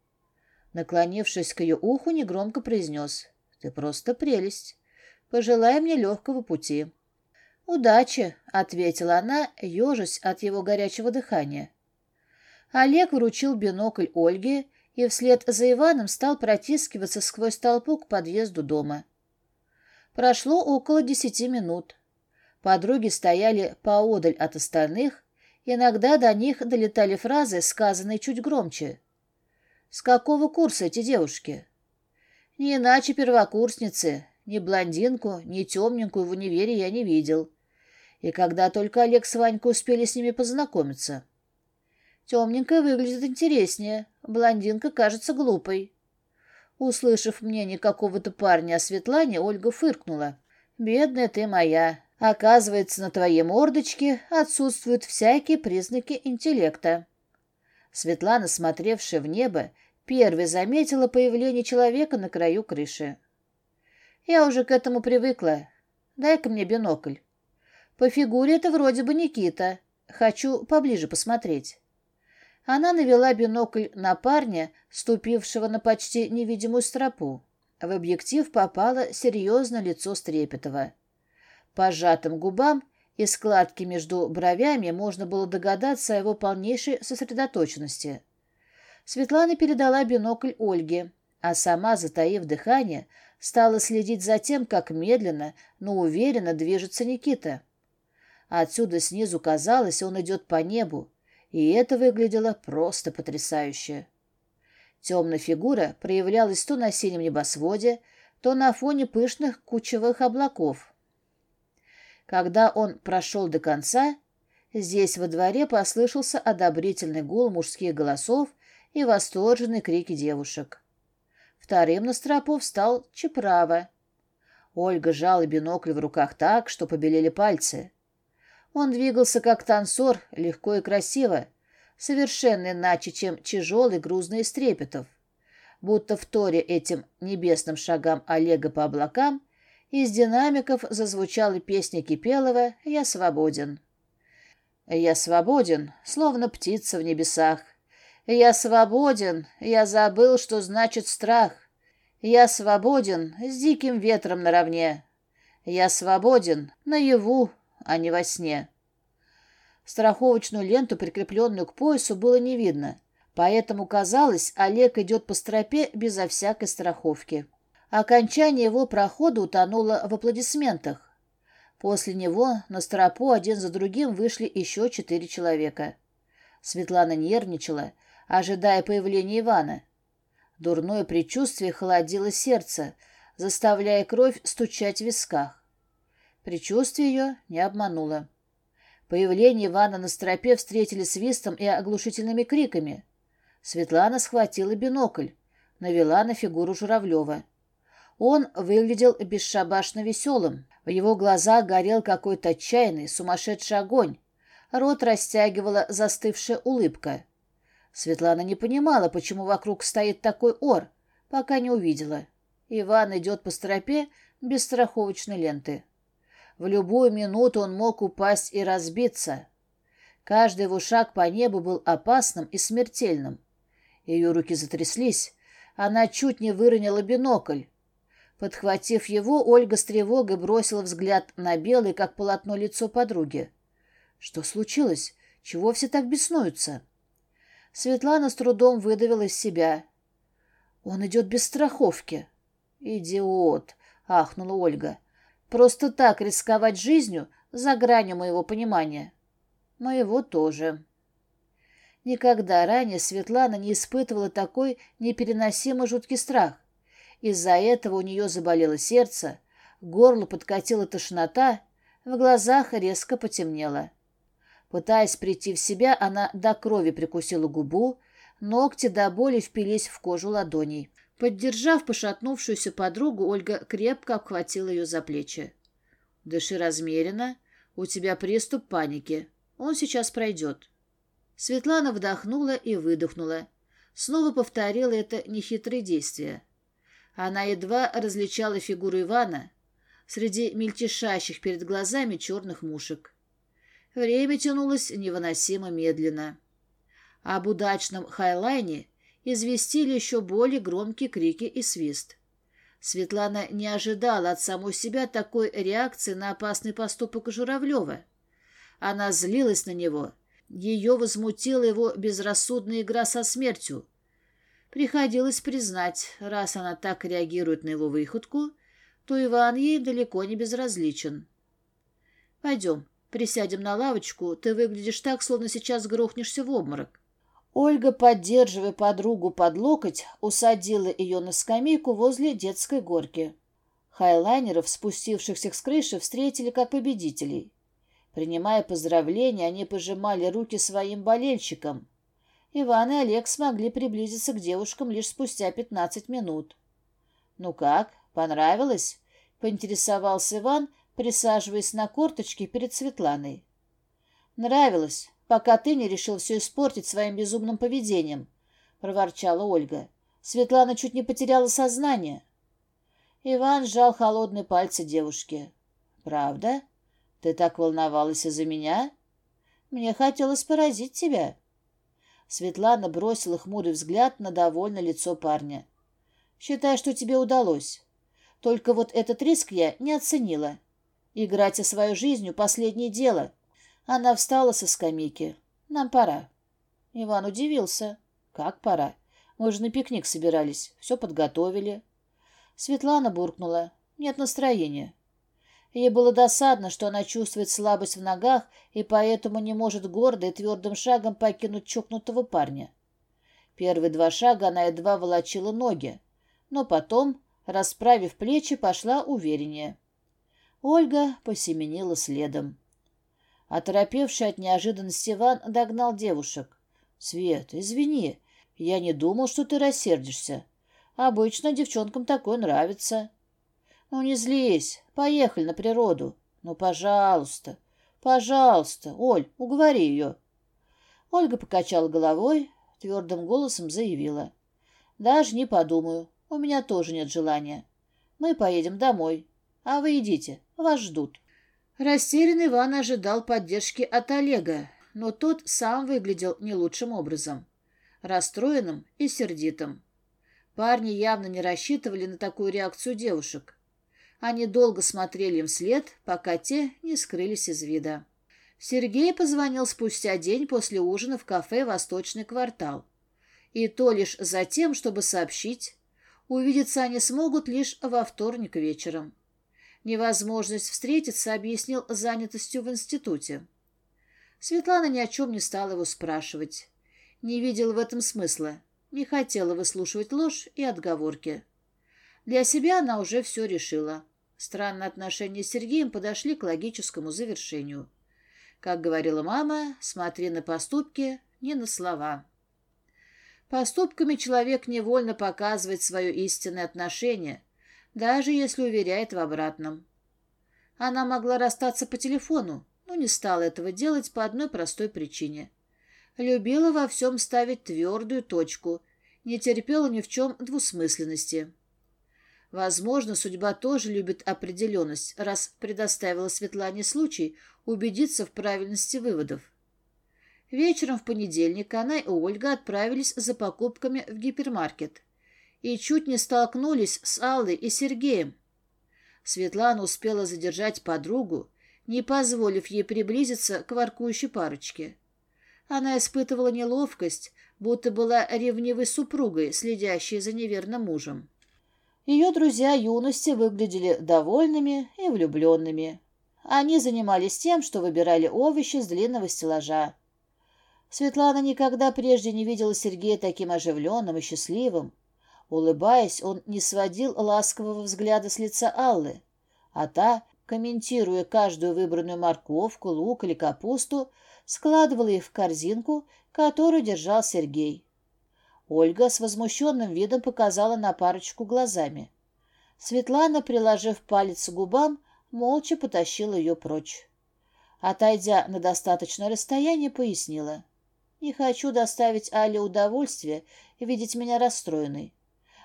Наклонившись к ее уху, негромко произнес. «Ты просто прелесть. Пожелай мне легкого пути». «Удачи!» — ответила она, ежась от его горячего дыхания. Олег вручил бинокль Ольге и вслед за Иваном стал протискиваться сквозь толпу к подъезду дома. Прошло около десяти минут. Подруги стояли поодаль от остальных, иногда до них долетали фразы, сказанные чуть громче. «С какого курса эти девушки?» «Не иначе первокурсницы. Ни блондинку, ни темненькую в универе я не видел» и когда только Олег с Ванькой успели с ними познакомиться. Темненькая выглядит интереснее, блондинка кажется глупой. Услышав мнение какого-то парня о Светлане, Ольга фыркнула. «Бедная ты моя! Оказывается, на твоей мордочке отсутствуют всякие признаки интеллекта». Светлана, смотревшая в небо, первой заметила появление человека на краю крыши. «Я уже к этому привыкла. Дай-ка мне бинокль». По фигуре это вроде бы Никита. Хочу поближе посмотреть. Она навела бинокль на парня, ступившего на почти невидимую стропу. В объектив попало серьезное лицо Стрепетова. По сжатым губам и складке между бровями можно было догадаться о его полнейшей сосредоточенности. Светлана передала бинокль Ольге, а сама, затаив дыхание, стала следить за тем, как медленно, но уверенно движется Никита. отсюда снизу казалось, он идет по небу, и это выглядело просто потрясающе. Темная фигура проявлялась то на синем небосводе, то на фоне пышных кучевых облаков. Когда он прошел до конца, здесь во дворе послышался одобрительный гул мужских голосов и восторженные крики девушек. Вторым на стропов стал Чеправа. Ольга жала бинокль в руках так, что побелели пальцы. Он двигался как танцор, легко и красиво, совершенно иначе, чем тяжелый, грузный Стрепетов. Будто в торе этим небесным шагам Олега по облакам из динамиков зазвучала песня Кипелова «Я свободен». «Я свободен, словно птица в небесах. Я свободен, я забыл, что значит страх. Я свободен с диким ветром наравне. Я свободен наяву, а не во сне. Страховочную ленту, прикрепленную к поясу, было не видно, поэтому казалось, Олег идет по стропе безо всякой страховки. Окончание его прохода утонуло в аплодисментах. После него на стропу один за другим вышли еще четыре человека. Светлана нервничала, ожидая появления Ивана. Дурное предчувствие холодило сердце, заставляя кровь стучать в висках. Причувствие ее не обмануло. Появление Ивана на стропе встретили свистом и оглушительными криками. Светлана схватила бинокль, навела на фигуру Журавлева. Он выглядел бесшабашно веселым. В его глазах горел какой-то отчаянный, сумасшедший огонь. Рот растягивала застывшая улыбка. Светлана не понимала, почему вокруг стоит такой ор, пока не увидела. Иван идет по стропе без страховочной ленты. В любую минуту он мог упасть и разбиться. Каждый его шаг по небу был опасным и смертельным. Ее руки затряслись. Она чуть не выронила бинокль. Подхватив его, Ольга с тревогой бросила взгляд на белое, как полотно, лицо подруги. Что случилось? Чего все так беснуются? Светлана с трудом выдавила из себя. Он идет без страховки. «Идиот!» — ахнула Ольга. Просто так рисковать жизнью за гранью моего понимания. Моего тоже. Никогда ранее Светлана не испытывала такой непереносимо жуткий страх. Из-за этого у нее заболело сердце, горло подкатила тошнота, в глазах резко потемнело. Пытаясь прийти в себя, она до крови прикусила губу, ногти до боли впились в кожу ладоней. Поддержав пошатнувшуюся подругу, Ольга крепко обхватила ее за плечи. «Дыши размеренно. У тебя приступ паники. Он сейчас пройдет». Светлана вдохнула и выдохнула. Снова повторила это нехитрое действие. Она едва различала фигуру Ивана среди мельтешащих перед глазами черных мушек. Время тянулось невыносимо медленно. Об удачном хайлайне известили еще более громкие крики и свист. Светлана не ожидала от самой себя такой реакции на опасный поступок Журавлева. Она злилась на него. Ее возмутила его безрассудная игра со смертью. Приходилось признать, раз она так реагирует на его выходку, то Иван ей далеко не безразличен. «Пойдем, присядем на лавочку, ты выглядишь так, словно сейчас грохнешься в обморок». Ольга, поддерживая подругу под локоть, усадила ее на скамейку возле детской горки. Хайлайнеров, спустившихся с крыши, встретили как победителей. Принимая поздравления, они пожимали руки своим болельщикам. Иван и Олег смогли приблизиться к девушкам лишь спустя пятнадцать минут. «Ну как, понравилось?» — поинтересовался Иван, присаживаясь на корточки перед Светланой. «Нравилось пока ты не решил все испортить своим безумным поведением», — проворчала Ольга. Светлана чуть не потеряла сознание. Иван сжал холодные пальцы девушки. «Правда? Ты так волновалась из-за меня? Мне хотелось поразить тебя». Светлана бросила хмурый взгляд на довольное лицо парня. «Считай, что тебе удалось. Только вот этот риск я не оценила. Играть о свою жизнью — последнее дело». Она встала со скамейки. «Нам пора». Иван удивился. «Как пора? Мы же на пикник собирались, все подготовили». Светлана буркнула. «Нет настроения». Ей было досадно, что она чувствует слабость в ногах и поэтому не может гордо и твердым шагом покинуть чокнутого парня. Первые два шага она едва волочила ноги, но потом, расправив плечи, пошла увереннее. Ольга посеменила следом. Оторопевший от неожиданности Иван догнал девушек. «Свет, извини, я не думал, что ты рассердишься. Обычно девчонкам такое нравится». «Ну не злись, поехали на природу. Ну, пожалуйста, пожалуйста, Оль, уговори ее». Ольга покачала головой, твердым голосом заявила. «Даже не подумаю, у меня тоже нет желания. Мы поедем домой, а вы идите, вас ждут». Растерянный Иван ожидал поддержки от Олега, но тот сам выглядел не лучшим образом. Расстроенным и сердитым. Парни явно не рассчитывали на такую реакцию девушек. Они долго смотрели им вслед, пока те не скрылись из вида. Сергей позвонил спустя день после ужина в кафе «Восточный квартал». И то лишь за тем, чтобы сообщить. Увидеться они смогут лишь во вторник вечером невозможность встретиться объяснил занятостью в институте. Светлана ни о чем не стала его спрашивать. Не видела в этом смысла, не хотела выслушивать ложь и отговорки. Для себя она уже все решила. Странные отношения с Сергеем подошли к логическому завершению. Как говорила мама, смотри на поступки, не на слова. Поступками человек невольно показывает свое истинное отношение, даже если уверяет в обратном. Она могла расстаться по телефону, но не стала этого делать по одной простой причине. Любила во всем ставить твердую точку, не терпела ни в чем двусмысленности. Возможно, судьба тоже любит определенность, раз предоставила Светлане случай убедиться в правильности выводов. Вечером в понедельник она и Ольга отправились за покупками в гипермаркет – и чуть не столкнулись с Аллой и Сергеем. Светлана успела задержать подругу, не позволив ей приблизиться к воркующей парочке. Она испытывала неловкость, будто была ревнивой супругой, следящей за неверным мужем. Ее друзья юности выглядели довольными и влюбленными. Они занимались тем, что выбирали овощи с длинного стеллажа. Светлана никогда прежде не видела Сергея таким оживленным и счастливым. Улыбаясь, он не сводил ласкового взгляда с лица Аллы, а та, комментируя каждую выбранную морковку, лук или капусту, складывала их в корзинку, которую держал Сергей. Ольга с возмущенным видом показала на парочку глазами. Светлана, приложив палец к губам, молча потащила ее прочь. Отойдя на достаточное расстояние, пояснила. «Не хочу доставить Але удовольствие видеть меня расстроенной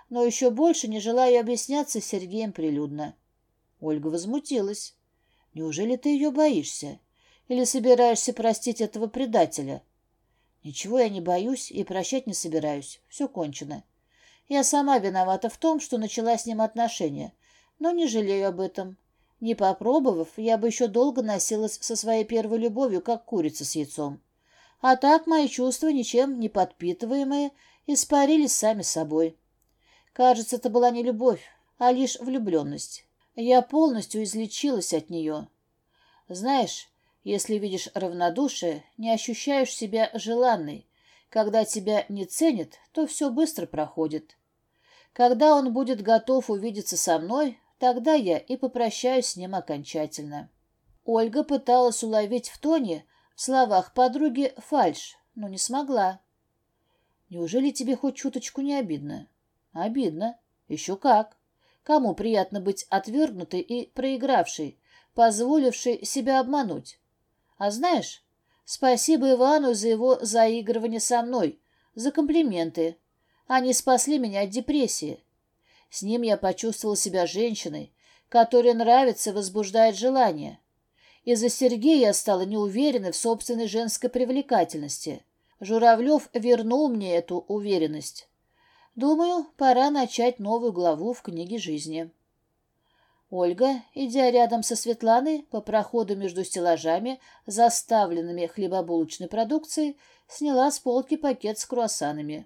но еще больше не желая объясняться с Сергеем прилюдно. Ольга возмутилась. «Неужели ты ее боишься? Или собираешься простить этого предателя?» «Ничего я не боюсь и прощать не собираюсь. Все кончено. Я сама виновата в том, что начала с ним отношения, но не жалею об этом. Не попробовав, я бы еще долго носилась со своей первой любовью, как курица с яйцом. А так мои чувства, ничем не подпитываемые, испарились сами собой. Кажется, это была не любовь, а лишь влюбленность. Я полностью излечилась от нее. Знаешь, если видишь равнодушие, не ощущаешь себя желанной. Когда тебя не ценят, то все быстро проходит. Когда он будет готов увидеться со мной, тогда я и попрощаюсь с ним окончательно. Ольга пыталась уловить в тоне, в словах подруги, фальшь, но не смогла. Неужели тебе хоть чуточку не обидно? Обидно. Еще как. Кому приятно быть отвергнутой и проигравшей, позволившей себя обмануть? А знаешь, спасибо Ивану за его заигрывание со мной, за комплименты. Они спасли меня от депрессии. С ним я почувствовала себя женщиной, которая нравится и возбуждает желание. Из-за Сергея я стала неуверенной в собственной женской привлекательности. Журавлев вернул мне эту уверенность. Думаю, пора начать новую главу в книге жизни. Ольга, идя рядом со Светланой по проходу между стеллажами, заставленными хлебобулочной продукцией, сняла с полки пакет с круассанами.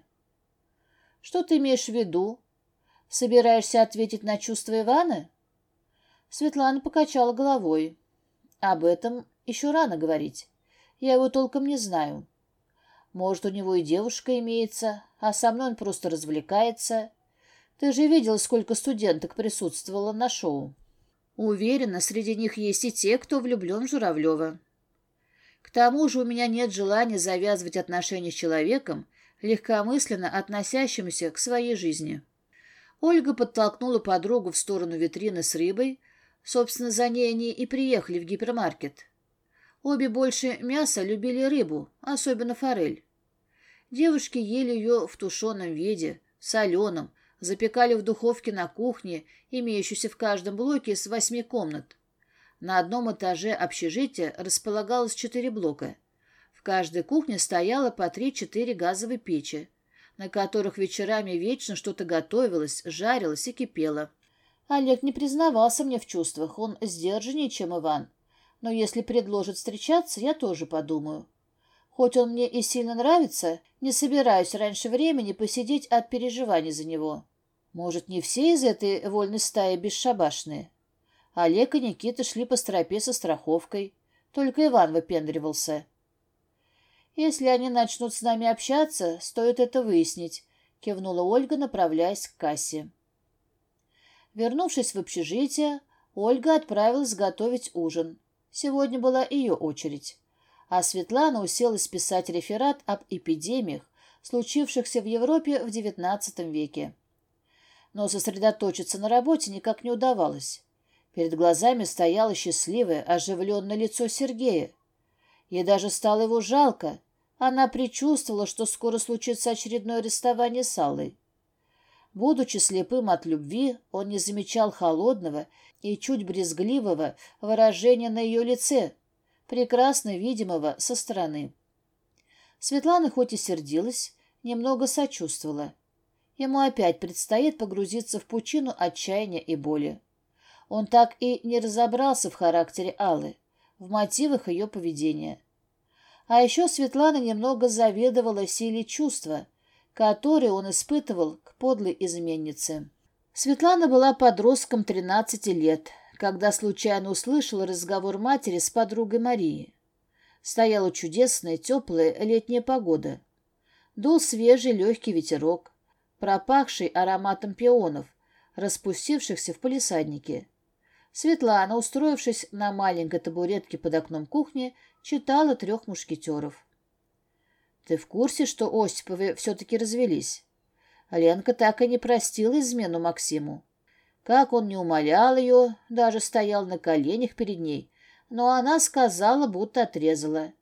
«Что ты имеешь в виду? Собираешься ответить на чувства Ивана?» Светлана покачала головой. «Об этом еще рано говорить. Я его толком не знаю. Может, у него и девушка имеется, а со мной он просто развлекается. Ты же видел, сколько студенток присутствовало на шоу. Уверена, среди них есть и те, кто влюблен в Журавлева. К тому же у меня нет желания завязывать отношения с человеком, легкомысленно относящимся к своей жизни. Ольга подтолкнула подругу в сторону витрины с рыбой. Собственно, за ней они и приехали в гипермаркет. Обе больше мяса любили рыбу, особенно форель. Девушки ели ее в тушеном виде, соленом, запекали в духовке на кухне, имеющейся в каждом блоке с восьми комнат. На одном этаже общежития располагалось четыре блока. В каждой кухне стояло по три-четыре газовые печи, на которых вечерами вечно что-то готовилось, жарилось и кипело. Олег не признавался мне в чувствах, он сдержаннее, чем Иван. Но если предложит встречаться, я тоже подумаю. Хоть он мне и сильно нравится, не собираюсь раньше времени посидеть от переживаний за него. Может, не все из этой вольной стаи бесшабашные? Олег и Никита шли по стропе со страховкой. Только Иван выпендривался. «Если они начнут с нами общаться, стоит это выяснить», — кивнула Ольга, направляясь к кассе. Вернувшись в общежитие, Ольга отправилась готовить ужин. Сегодня была ее очередь а Светлана уселась писать реферат об эпидемиях, случившихся в Европе в XIX веке. Но сосредоточиться на работе никак не удавалось. Перед глазами стояло счастливое, оживленное лицо Сергея. Ей даже стало его жалко. Она предчувствовала, что скоро случится очередное арестование с Аллой. Будучи слепым от любви, он не замечал холодного и чуть брезгливого выражения на ее лице, прекрасно видимого со стороны. Светлана хоть и сердилась, немного сочувствовала. Ему опять предстоит погрузиться в пучину отчаяния и боли. Он так и не разобрался в характере Аллы, в мотивах ее поведения. А еще Светлана немного заведовала силе чувства, которое он испытывал к подлой изменнице. Светлана была подростком 13 лет – когда случайно услышал разговор матери с подругой Марии. Стояла чудесная, теплая летняя погода. Дул свежий легкий ветерок, пропахший ароматом пионов, распустившихся в палисаднике. Светлана, устроившись на маленькой табуретке под окном кухни, читала «Трех мушкетеров». «Ты в курсе, что Осиповы все-таки развелись?» Ленка так и не простила измену Максиму. Как он не умолял ее, даже стоял на коленях перед ней, но она сказала, будто отрезала.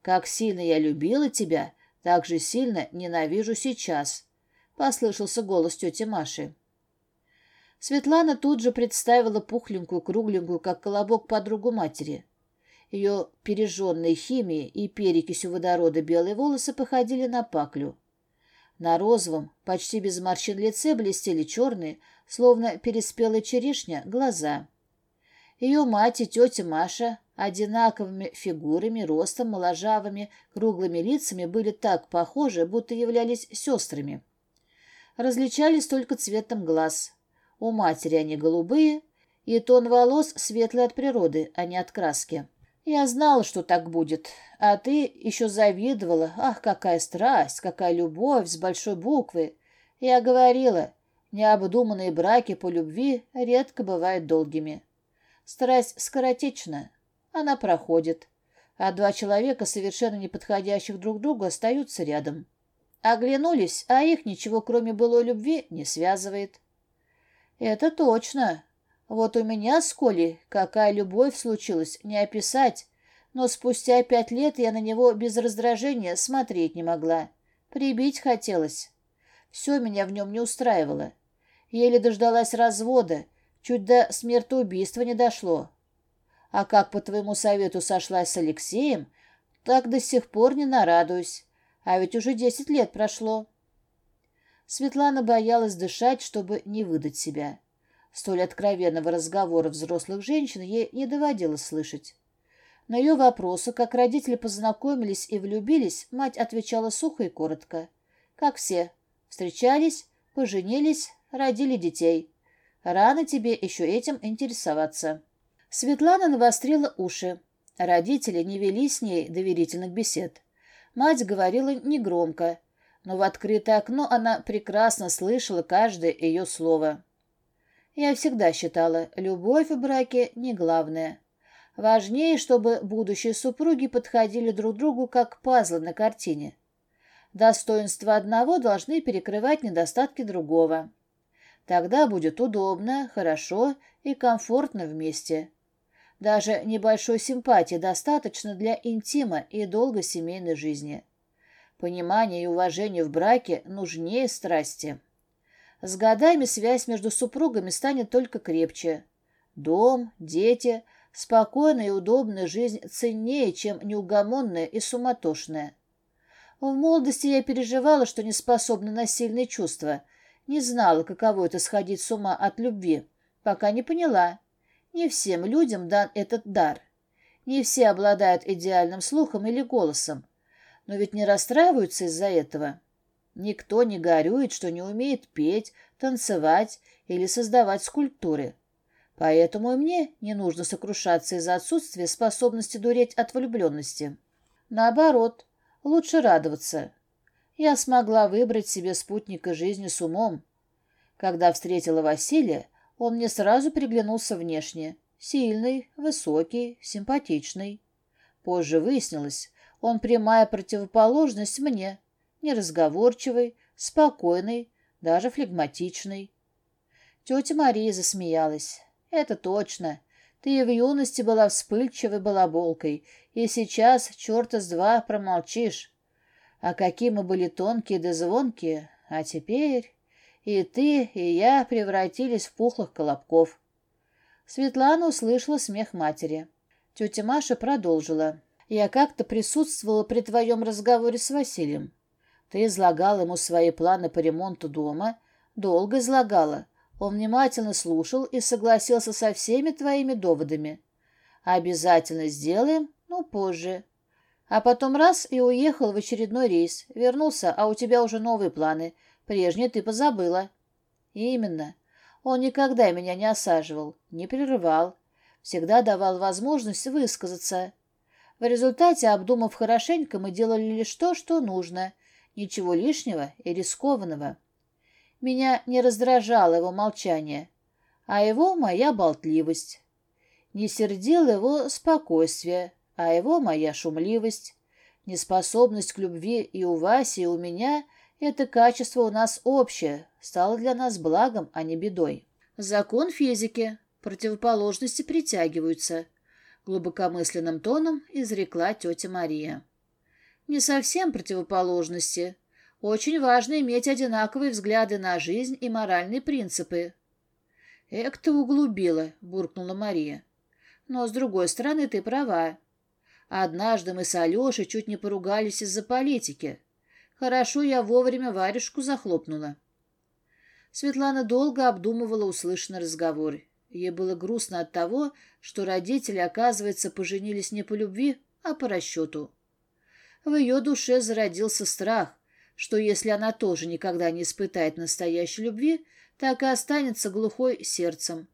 «Как сильно я любила тебя, так же сильно ненавижу сейчас», — послышался голос тети Маши. Светлана тут же представила пухленькую, кругленькую, как колобок, подругу матери. Ее пережженные химией и перекисью водорода белые волосы походили на паклю. На розовом, почти без морщин лице блестели черные, словно переспелая черешня, глаза. Ее мать и тетя Маша одинаковыми фигурами, ростом, моложавыми, круглыми лицами были так похожи, будто являлись сестрами. Различались только цветом глаз. У матери они голубые, и тон волос светлый от природы, а не от краски. Я знала, что так будет, а ты еще завидовала. Ах, какая страсть, какая любовь с большой буквы. Я говорила, необдуманные браки по любви редко бывают долгими. Страсть скоротечна, она проходит, а два человека, совершенно неподходящих друг другу, остаются рядом. Оглянулись, а их ничего, кроме былой любви, не связывает. «Это точно. Вот у меня с Колей какая любовь случилась, не описать, но спустя пять лет я на него без раздражения смотреть не могла. Прибить хотелось. Все меня в нем не устраивало. Еле дождалась развода, чуть до смертоубийства не дошло. А как по твоему совету сошлась с Алексеем, так до сих пор не нарадуюсь. А ведь уже десять лет прошло. Светлана боялась дышать, чтобы не выдать себя. Столь откровенного разговора взрослых женщин ей не доводилось слышать. На ее вопросы, как родители познакомились и влюбились, мать отвечала сухо и коротко. Как все. Встречались, поженились, родили детей. Рано тебе еще этим интересоваться». Светлана навострила уши. Родители не вели с ней доверительных бесед. Мать говорила негромко, но в открытое окно она прекрасно слышала каждое ее слово. Я всегда считала, любовь в браке не главное. Важнее, чтобы будущие супруги подходили друг другу как пазлы на картине. Достоинства одного должны перекрывать недостатки другого. Тогда будет удобно, хорошо и комфортно вместе. Даже небольшой симпатии достаточно для интима и долгой семейной жизни. Понимание и уважение в браке нужнее страсти. С годами связь между супругами станет только крепче. Дом, дети, спокойная и удобная жизнь ценнее, чем неугомонная и суматошная. В молодости я переживала, что не способна на сильные чувства, не знала, каково это сходить с ума от любви, пока не поняла. Не всем людям дан этот дар. Не все обладают идеальным слухом или голосом, но ведь не расстраиваются из-за этого. Никто не горюет, что не умеет петь, танцевать или создавать скульптуры. Поэтому и мне не нужно сокрушаться из-за отсутствия способности дуреть от влюбленности. Наоборот, лучше радоваться, я смогла выбрать себе спутника жизни с умом. Когда встретила Василия, он мне сразу приглянулся внешне. Сильный, высокий, симпатичный. Позже выяснилось, он прямая противоположность мне. Неразговорчивый, спокойный, даже флегматичный. Тетя Мария засмеялась. «Это точно. Ты в юности была вспыльчивой балаболкой, и сейчас черта с два промолчишь. А какие мы были тонкие да звонкие, а теперь и ты, и я превратились в пухлых колобков. Светлана услышала смех матери. Тетя Маша продолжила. «Я как-то присутствовала при твоем разговоре с Василием. Ты излагала ему свои планы по ремонту дома. Долго излагала. Он внимательно слушал и согласился со всеми твоими доводами. Обязательно сделаем, но ну, позже. А потом раз и уехал в очередной рейс. Вернулся, а у тебя уже новые планы. Прежние ты позабыла. Именно. Он никогда меня не осаживал, не прерывал. Всегда давал возможность высказаться. В результате, обдумав хорошенько, мы делали лишь то, что нужно. Ничего лишнего и рискованного. Меня не раздражало его молчание, а его моя болтливость. Не сердил его спокойствие, а его моя шумливость. Неспособность к любви и у Васи, и у меня — это качество у нас общее, стало для нас благом, а не бедой. Закон физики. Противоположности притягиваются. Глубокомысленным тоном изрекла тетя Мария. Не совсем противоположности. Очень важно иметь одинаковые взгляды на жизнь и моральные принципы. «Эк ты углубила», — буркнула Мария. «Но, с другой стороны, ты права. Однажды мы с Алешей чуть не поругались из-за политики. Хорошо, я вовремя варежку захлопнула. Светлана долго обдумывала услышанный разговор. Ей было грустно от того, что родители, оказывается, поженились не по любви, а по расчету. В ее душе зародился страх, что если она тоже никогда не испытает настоящей любви, так и останется глухой сердцем.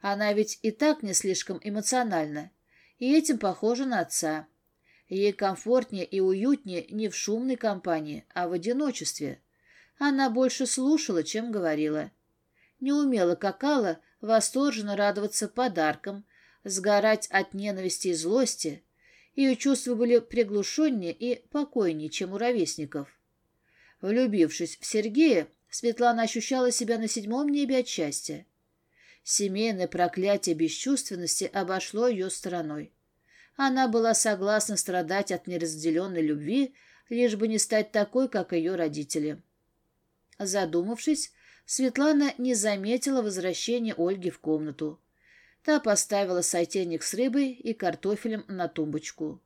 Она ведь и так не слишком эмоциональна и этим похожа на отца. Ей комфортнее и уютнее не в шумной компании, а в одиночестве. Она больше слушала, чем говорила. Не умела, как восторженно радоваться подаркам, сгорать от ненависти и злости. Ее чувства были приглушеннее и покойнее, чем у ровесников. Влюбившись в Сергея, Светлана ощущала себя на седьмом небе от счастья. Семейное проклятие бесчувственности обошло ее стороной. Она была согласна страдать от неразделенной любви, лишь бы не стать такой, как ее родители. Задумавшись, Светлана не заметила возвращения Ольги в комнату. Та поставила сотейник с рыбой и картофелем на тумбочку.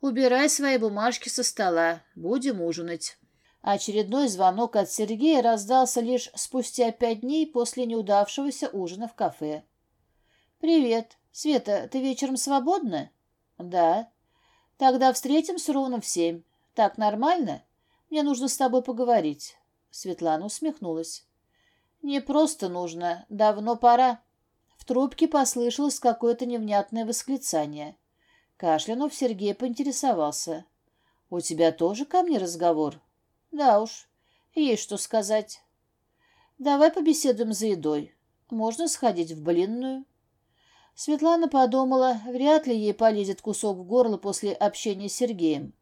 «Убирай свои бумажки со стола, будем ужинать». Очередной звонок от Сергея раздался лишь спустя пять дней после неудавшегося ужина в кафе. «Привет. Света, ты вечером свободна?» «Да». «Тогда встретимся ровно в семь. Так нормально? Мне нужно с тобой поговорить». Светлана усмехнулась. «Не просто нужно. Давно пора». В трубке послышалось какое-то невнятное восклицание. Кашлянув, Сергей поинтересовался. «У тебя тоже ко мне разговор?» Да уж, есть что сказать. Давай побеседуем за едой. Можно сходить в блинную. Светлана подумала, вряд ли ей полезет кусок в горло после общения с Сергеем.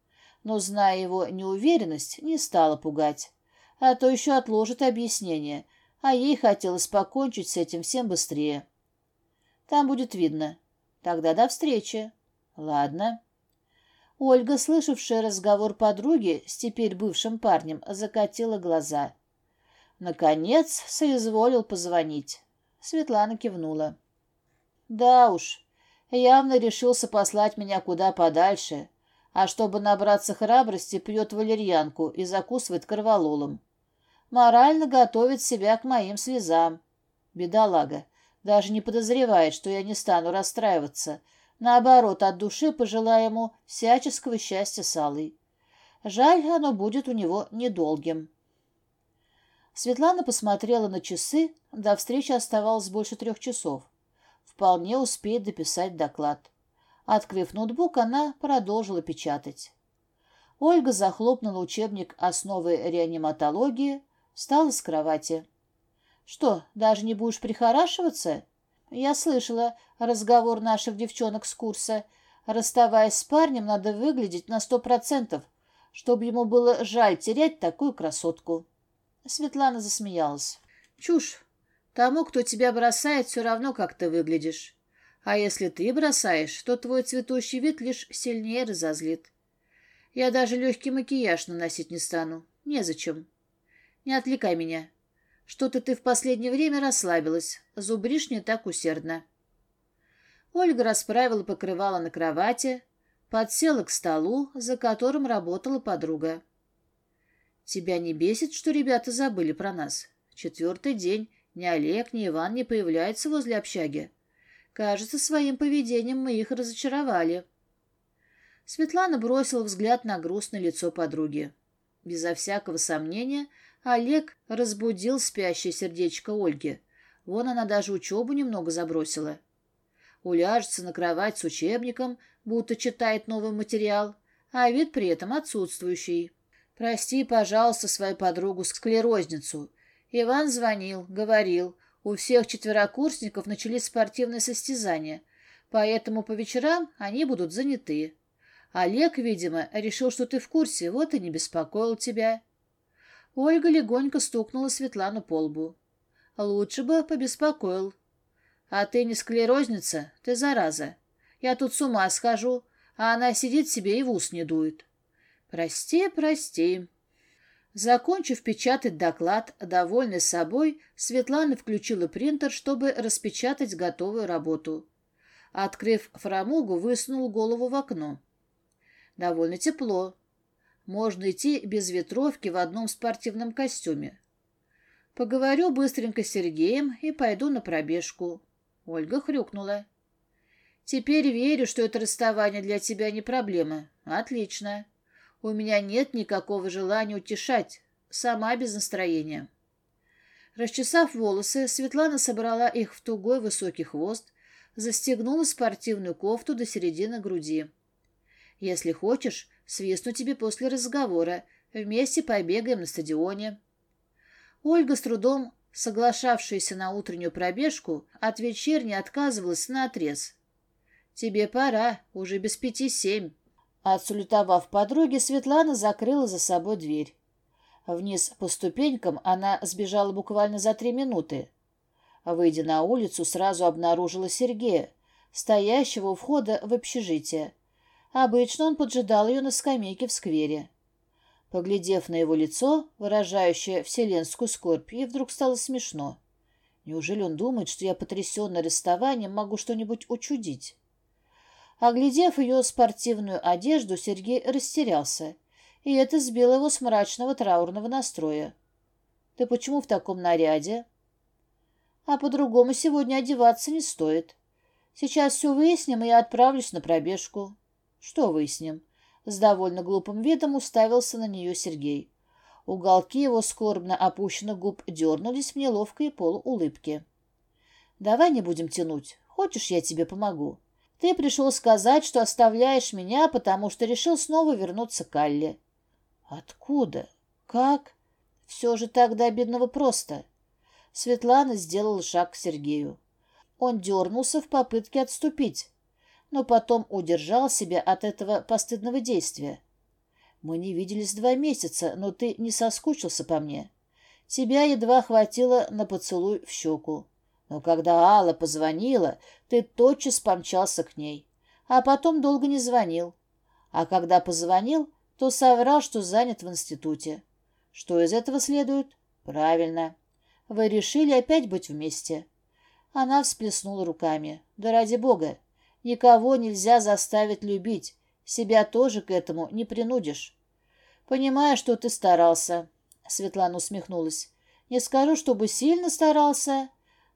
Но, зная его неуверенность, не стала пугать. А то еще отложит объяснение, а ей хотелось покончить с этим всем быстрее. Там будет видно. Тогда до встречи. Ладно. Ольга, слышавшая разговор подруги, с теперь бывшим парнем, закатила глаза. Наконец, соизволил позвонить. Светлана кивнула. «Да уж, явно решился послать меня куда подальше, а чтобы набраться храбрости, пьет валерьянку и закусывает корвалолом. Морально готовит себя к моим слезам. Бедолага, даже не подозревает, что я не стану расстраиваться» наоборот, от души пожелая ему всяческого счастья салы. Жаль, оно будет у него недолгим. Светлана посмотрела на часы, до встречи оставалось больше трех часов. Вполне успеет дописать доклад. Открыв ноутбук, она продолжила печатать. Ольга захлопнула учебник «Основы реаниматологии», встала с кровати. «Что, даже не будешь прихорашиваться?» Я слышала разговор наших девчонок с курса. Расставаясь с парнем, надо выглядеть на сто процентов, чтобы ему было жаль терять такую красотку. Светлана засмеялась. Чушь. Тому, кто тебя бросает, все равно, как ты выглядишь. А если ты бросаешь, то твой цветущий вид лишь сильнее разозлит. Я даже легкий макияж наносить не стану. Незачем. Не отвлекай меня. Что-то ты в последнее время расслабилась. Зубришь не так усердно. Ольга расправила покрывало на кровати, подсела к столу, за которым работала подруга. «Тебя не бесит, что ребята забыли про нас? Четвертый день. Ни Олег, ни Иван не появляются возле общаги. Кажется, своим поведением мы их разочаровали». Светлана бросила взгляд на грустное лицо подруги. Безо всякого сомнения – Олег разбудил спящее сердечко Ольги. Вон она даже учебу немного забросила. Уляжется на кровать с учебником, будто читает новый материал, а вид при этом отсутствующий. «Прости, пожалуйста, свою подругу-склерозницу». Иван звонил, говорил, у всех четверокурсников начались спортивные состязания, поэтому по вечерам они будут заняты. Олег, видимо, решил, что ты в курсе, вот и не беспокоил тебя. Ольга легонько стукнула Светлану по лбу. «Лучше бы побеспокоил». «А ты не склерозница, ты зараза. Я тут с ума схожу, а она сидит себе и в ус не дует». «Прости, прости». Закончив печатать доклад, довольный собой, Светлана включила принтер, чтобы распечатать готовую работу. Открыв фрамугу, высунул голову в окно. «Довольно тепло. Можно идти без ветровки в одном спортивном костюме. Поговорю быстренько с Сергеем и пойду на пробежку. Ольга хрюкнула. Теперь верю, что это расставание для тебя не проблема. Отлично. У меня нет никакого желания утешать. Сама без настроения. Расчесав волосы, Светлана собрала их в тугой высокий хвост, застегнула спортивную кофту до середины груди. Если хочешь, Свистну тебе после разговора. Вместе побегаем на стадионе». Ольга с трудом, соглашавшаяся на утреннюю пробежку, от вечерней отказывалась на отрез. «Тебе пора, уже без пяти семь». Отсулетовав подруге, Светлана закрыла за собой дверь. Вниз по ступенькам она сбежала буквально за три минуты. Выйдя на улицу, сразу обнаружила Сергея, стоящего у входа в общежитие. Обычно он поджидал ее на скамейке в сквере. Поглядев на его лицо, выражающее вселенскую скорбь, ей вдруг стало смешно. Неужели он думает, что я потрясенная расставанием могу что-нибудь учудить? Оглядев ее спортивную одежду, Сергей растерялся, и это сбило его с мрачного траурного настроя. «Ты почему в таком наряде?» «А по-другому сегодня одеваться не стоит. Сейчас все выясним, и я отправлюсь на пробежку». «Что выясним?» С довольно глупым видом уставился на нее Сергей. Уголки его скорбно опущенных губ дернулись в неловкой полуулыбке. «Давай не будем тянуть. Хочешь, я тебе помогу? Ты пришел сказать, что оставляешь меня, потому что решил снова вернуться к Алле». «Откуда? Как?» «Все же так до обидного просто». Светлана сделала шаг к Сергею. Он дернулся в попытке отступить но потом удержал себя от этого постыдного действия. Мы не виделись два месяца, но ты не соскучился по мне. Тебя едва хватило на поцелуй в щеку. Но когда Алла позвонила, ты тотчас помчался к ней, а потом долго не звонил. А когда позвонил, то соврал, что занят в институте. Что из этого следует? Правильно. Вы решили опять быть вместе. Она всплеснула руками. Да ради бога, Никого нельзя заставить любить. Себя тоже к этому не принудишь. Понимаю, что ты старался. Светлана усмехнулась. Не скажу, чтобы сильно старался,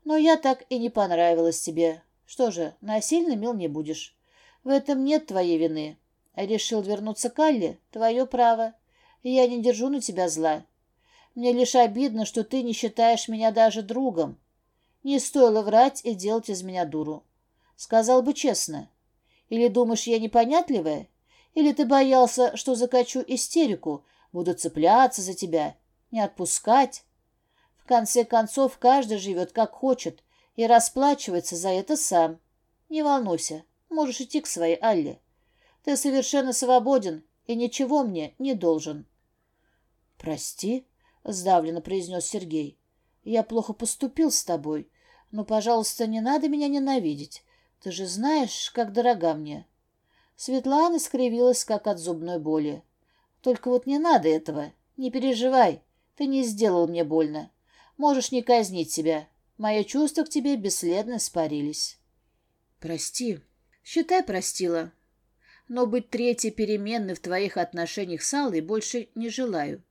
но я так и не понравилась тебе. Что же, насильно мил не будешь. В этом нет твоей вины. Решил вернуться к Алле? Твое право. Я не держу на тебя зла. Мне лишь обидно, что ты не считаешь меня даже другом. Не стоило врать и делать из меня дуру. Сказал бы честно. Или думаешь, я непонятливая? Или ты боялся, что закачу истерику, буду цепляться за тебя, не отпускать? В конце концов, каждый живет как хочет и расплачивается за это сам. Не волнуйся, можешь идти к своей Алле. Ты совершенно свободен и ничего мне не должен. «Прости», — сдавленно произнес Сергей. «Я плохо поступил с тобой, но, пожалуйста, не надо меня ненавидеть. Ты же знаешь, как дорога мне. Светлана скривилась, как от зубной боли. Только вот не надо этого. Не переживай. Ты не сделал мне больно. Можешь не казнить себя. Мои чувства к тебе бесследно спарились. Прости. Считай, простила. Но быть третьей переменной в твоих отношениях с Аллой больше не желаю.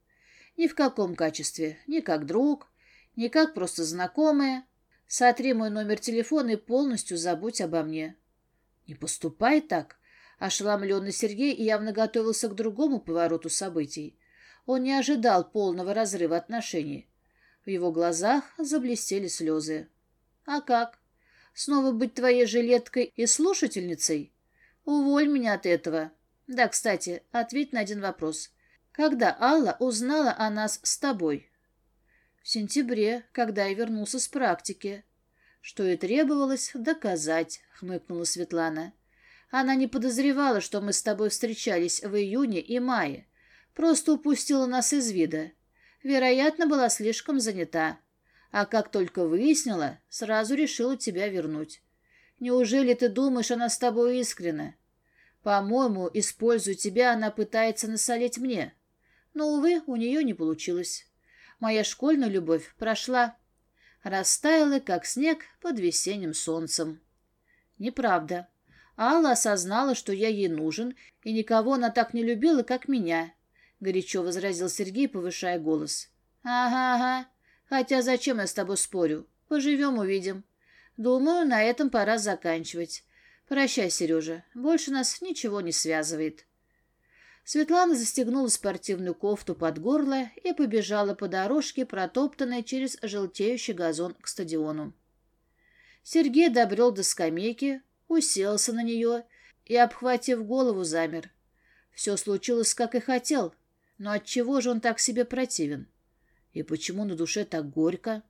Ни в каком качестве. Ни как друг, ни как просто знакомая. Сотри мой номер телефона и полностью забудь обо мне». «Не поступай так», — ошеломленный Сергей явно готовился к другому повороту событий. Он не ожидал полного разрыва отношений. В его глазах заблестели слезы. «А как? Снова быть твоей жилеткой и слушательницей? Уволь меня от этого. Да, кстати, ответь на один вопрос. Когда Алла узнала о нас с тобой?» сентябре, когда я вернулся с практики. Что и требовалось доказать, хмыкнула Светлана. Она не подозревала, что мы с тобой встречались в июне и мае. Просто упустила нас из вида. Вероятно, была слишком занята. А как только выяснила, сразу решила тебя вернуть. Неужели ты думаешь, она с тобой искренна? По-моему, используя тебя, она пытается насолить мне. Но, увы, у нее не получилось моя школьная любовь прошла. Растаяла, как снег под весенним солнцем. Неправда. Алла осознала, что я ей нужен, и никого она так не любила, как меня. Горячо возразил Сергей, повышая голос. «Ага, ага. Хотя зачем я с тобой спорю? Поживем, увидим. Думаю, на этом пора заканчивать. Прощай, Сережа. Больше нас ничего не связывает». Светлана застегнула спортивную кофту под горло и побежала по дорожке, протоптанной через желтеющий газон к стадиону. Сергей добрел до скамейки, уселся на нее и, обхватив голову, замер. Все случилось, как и хотел, но отчего же он так себе противен? И почему на душе так горько?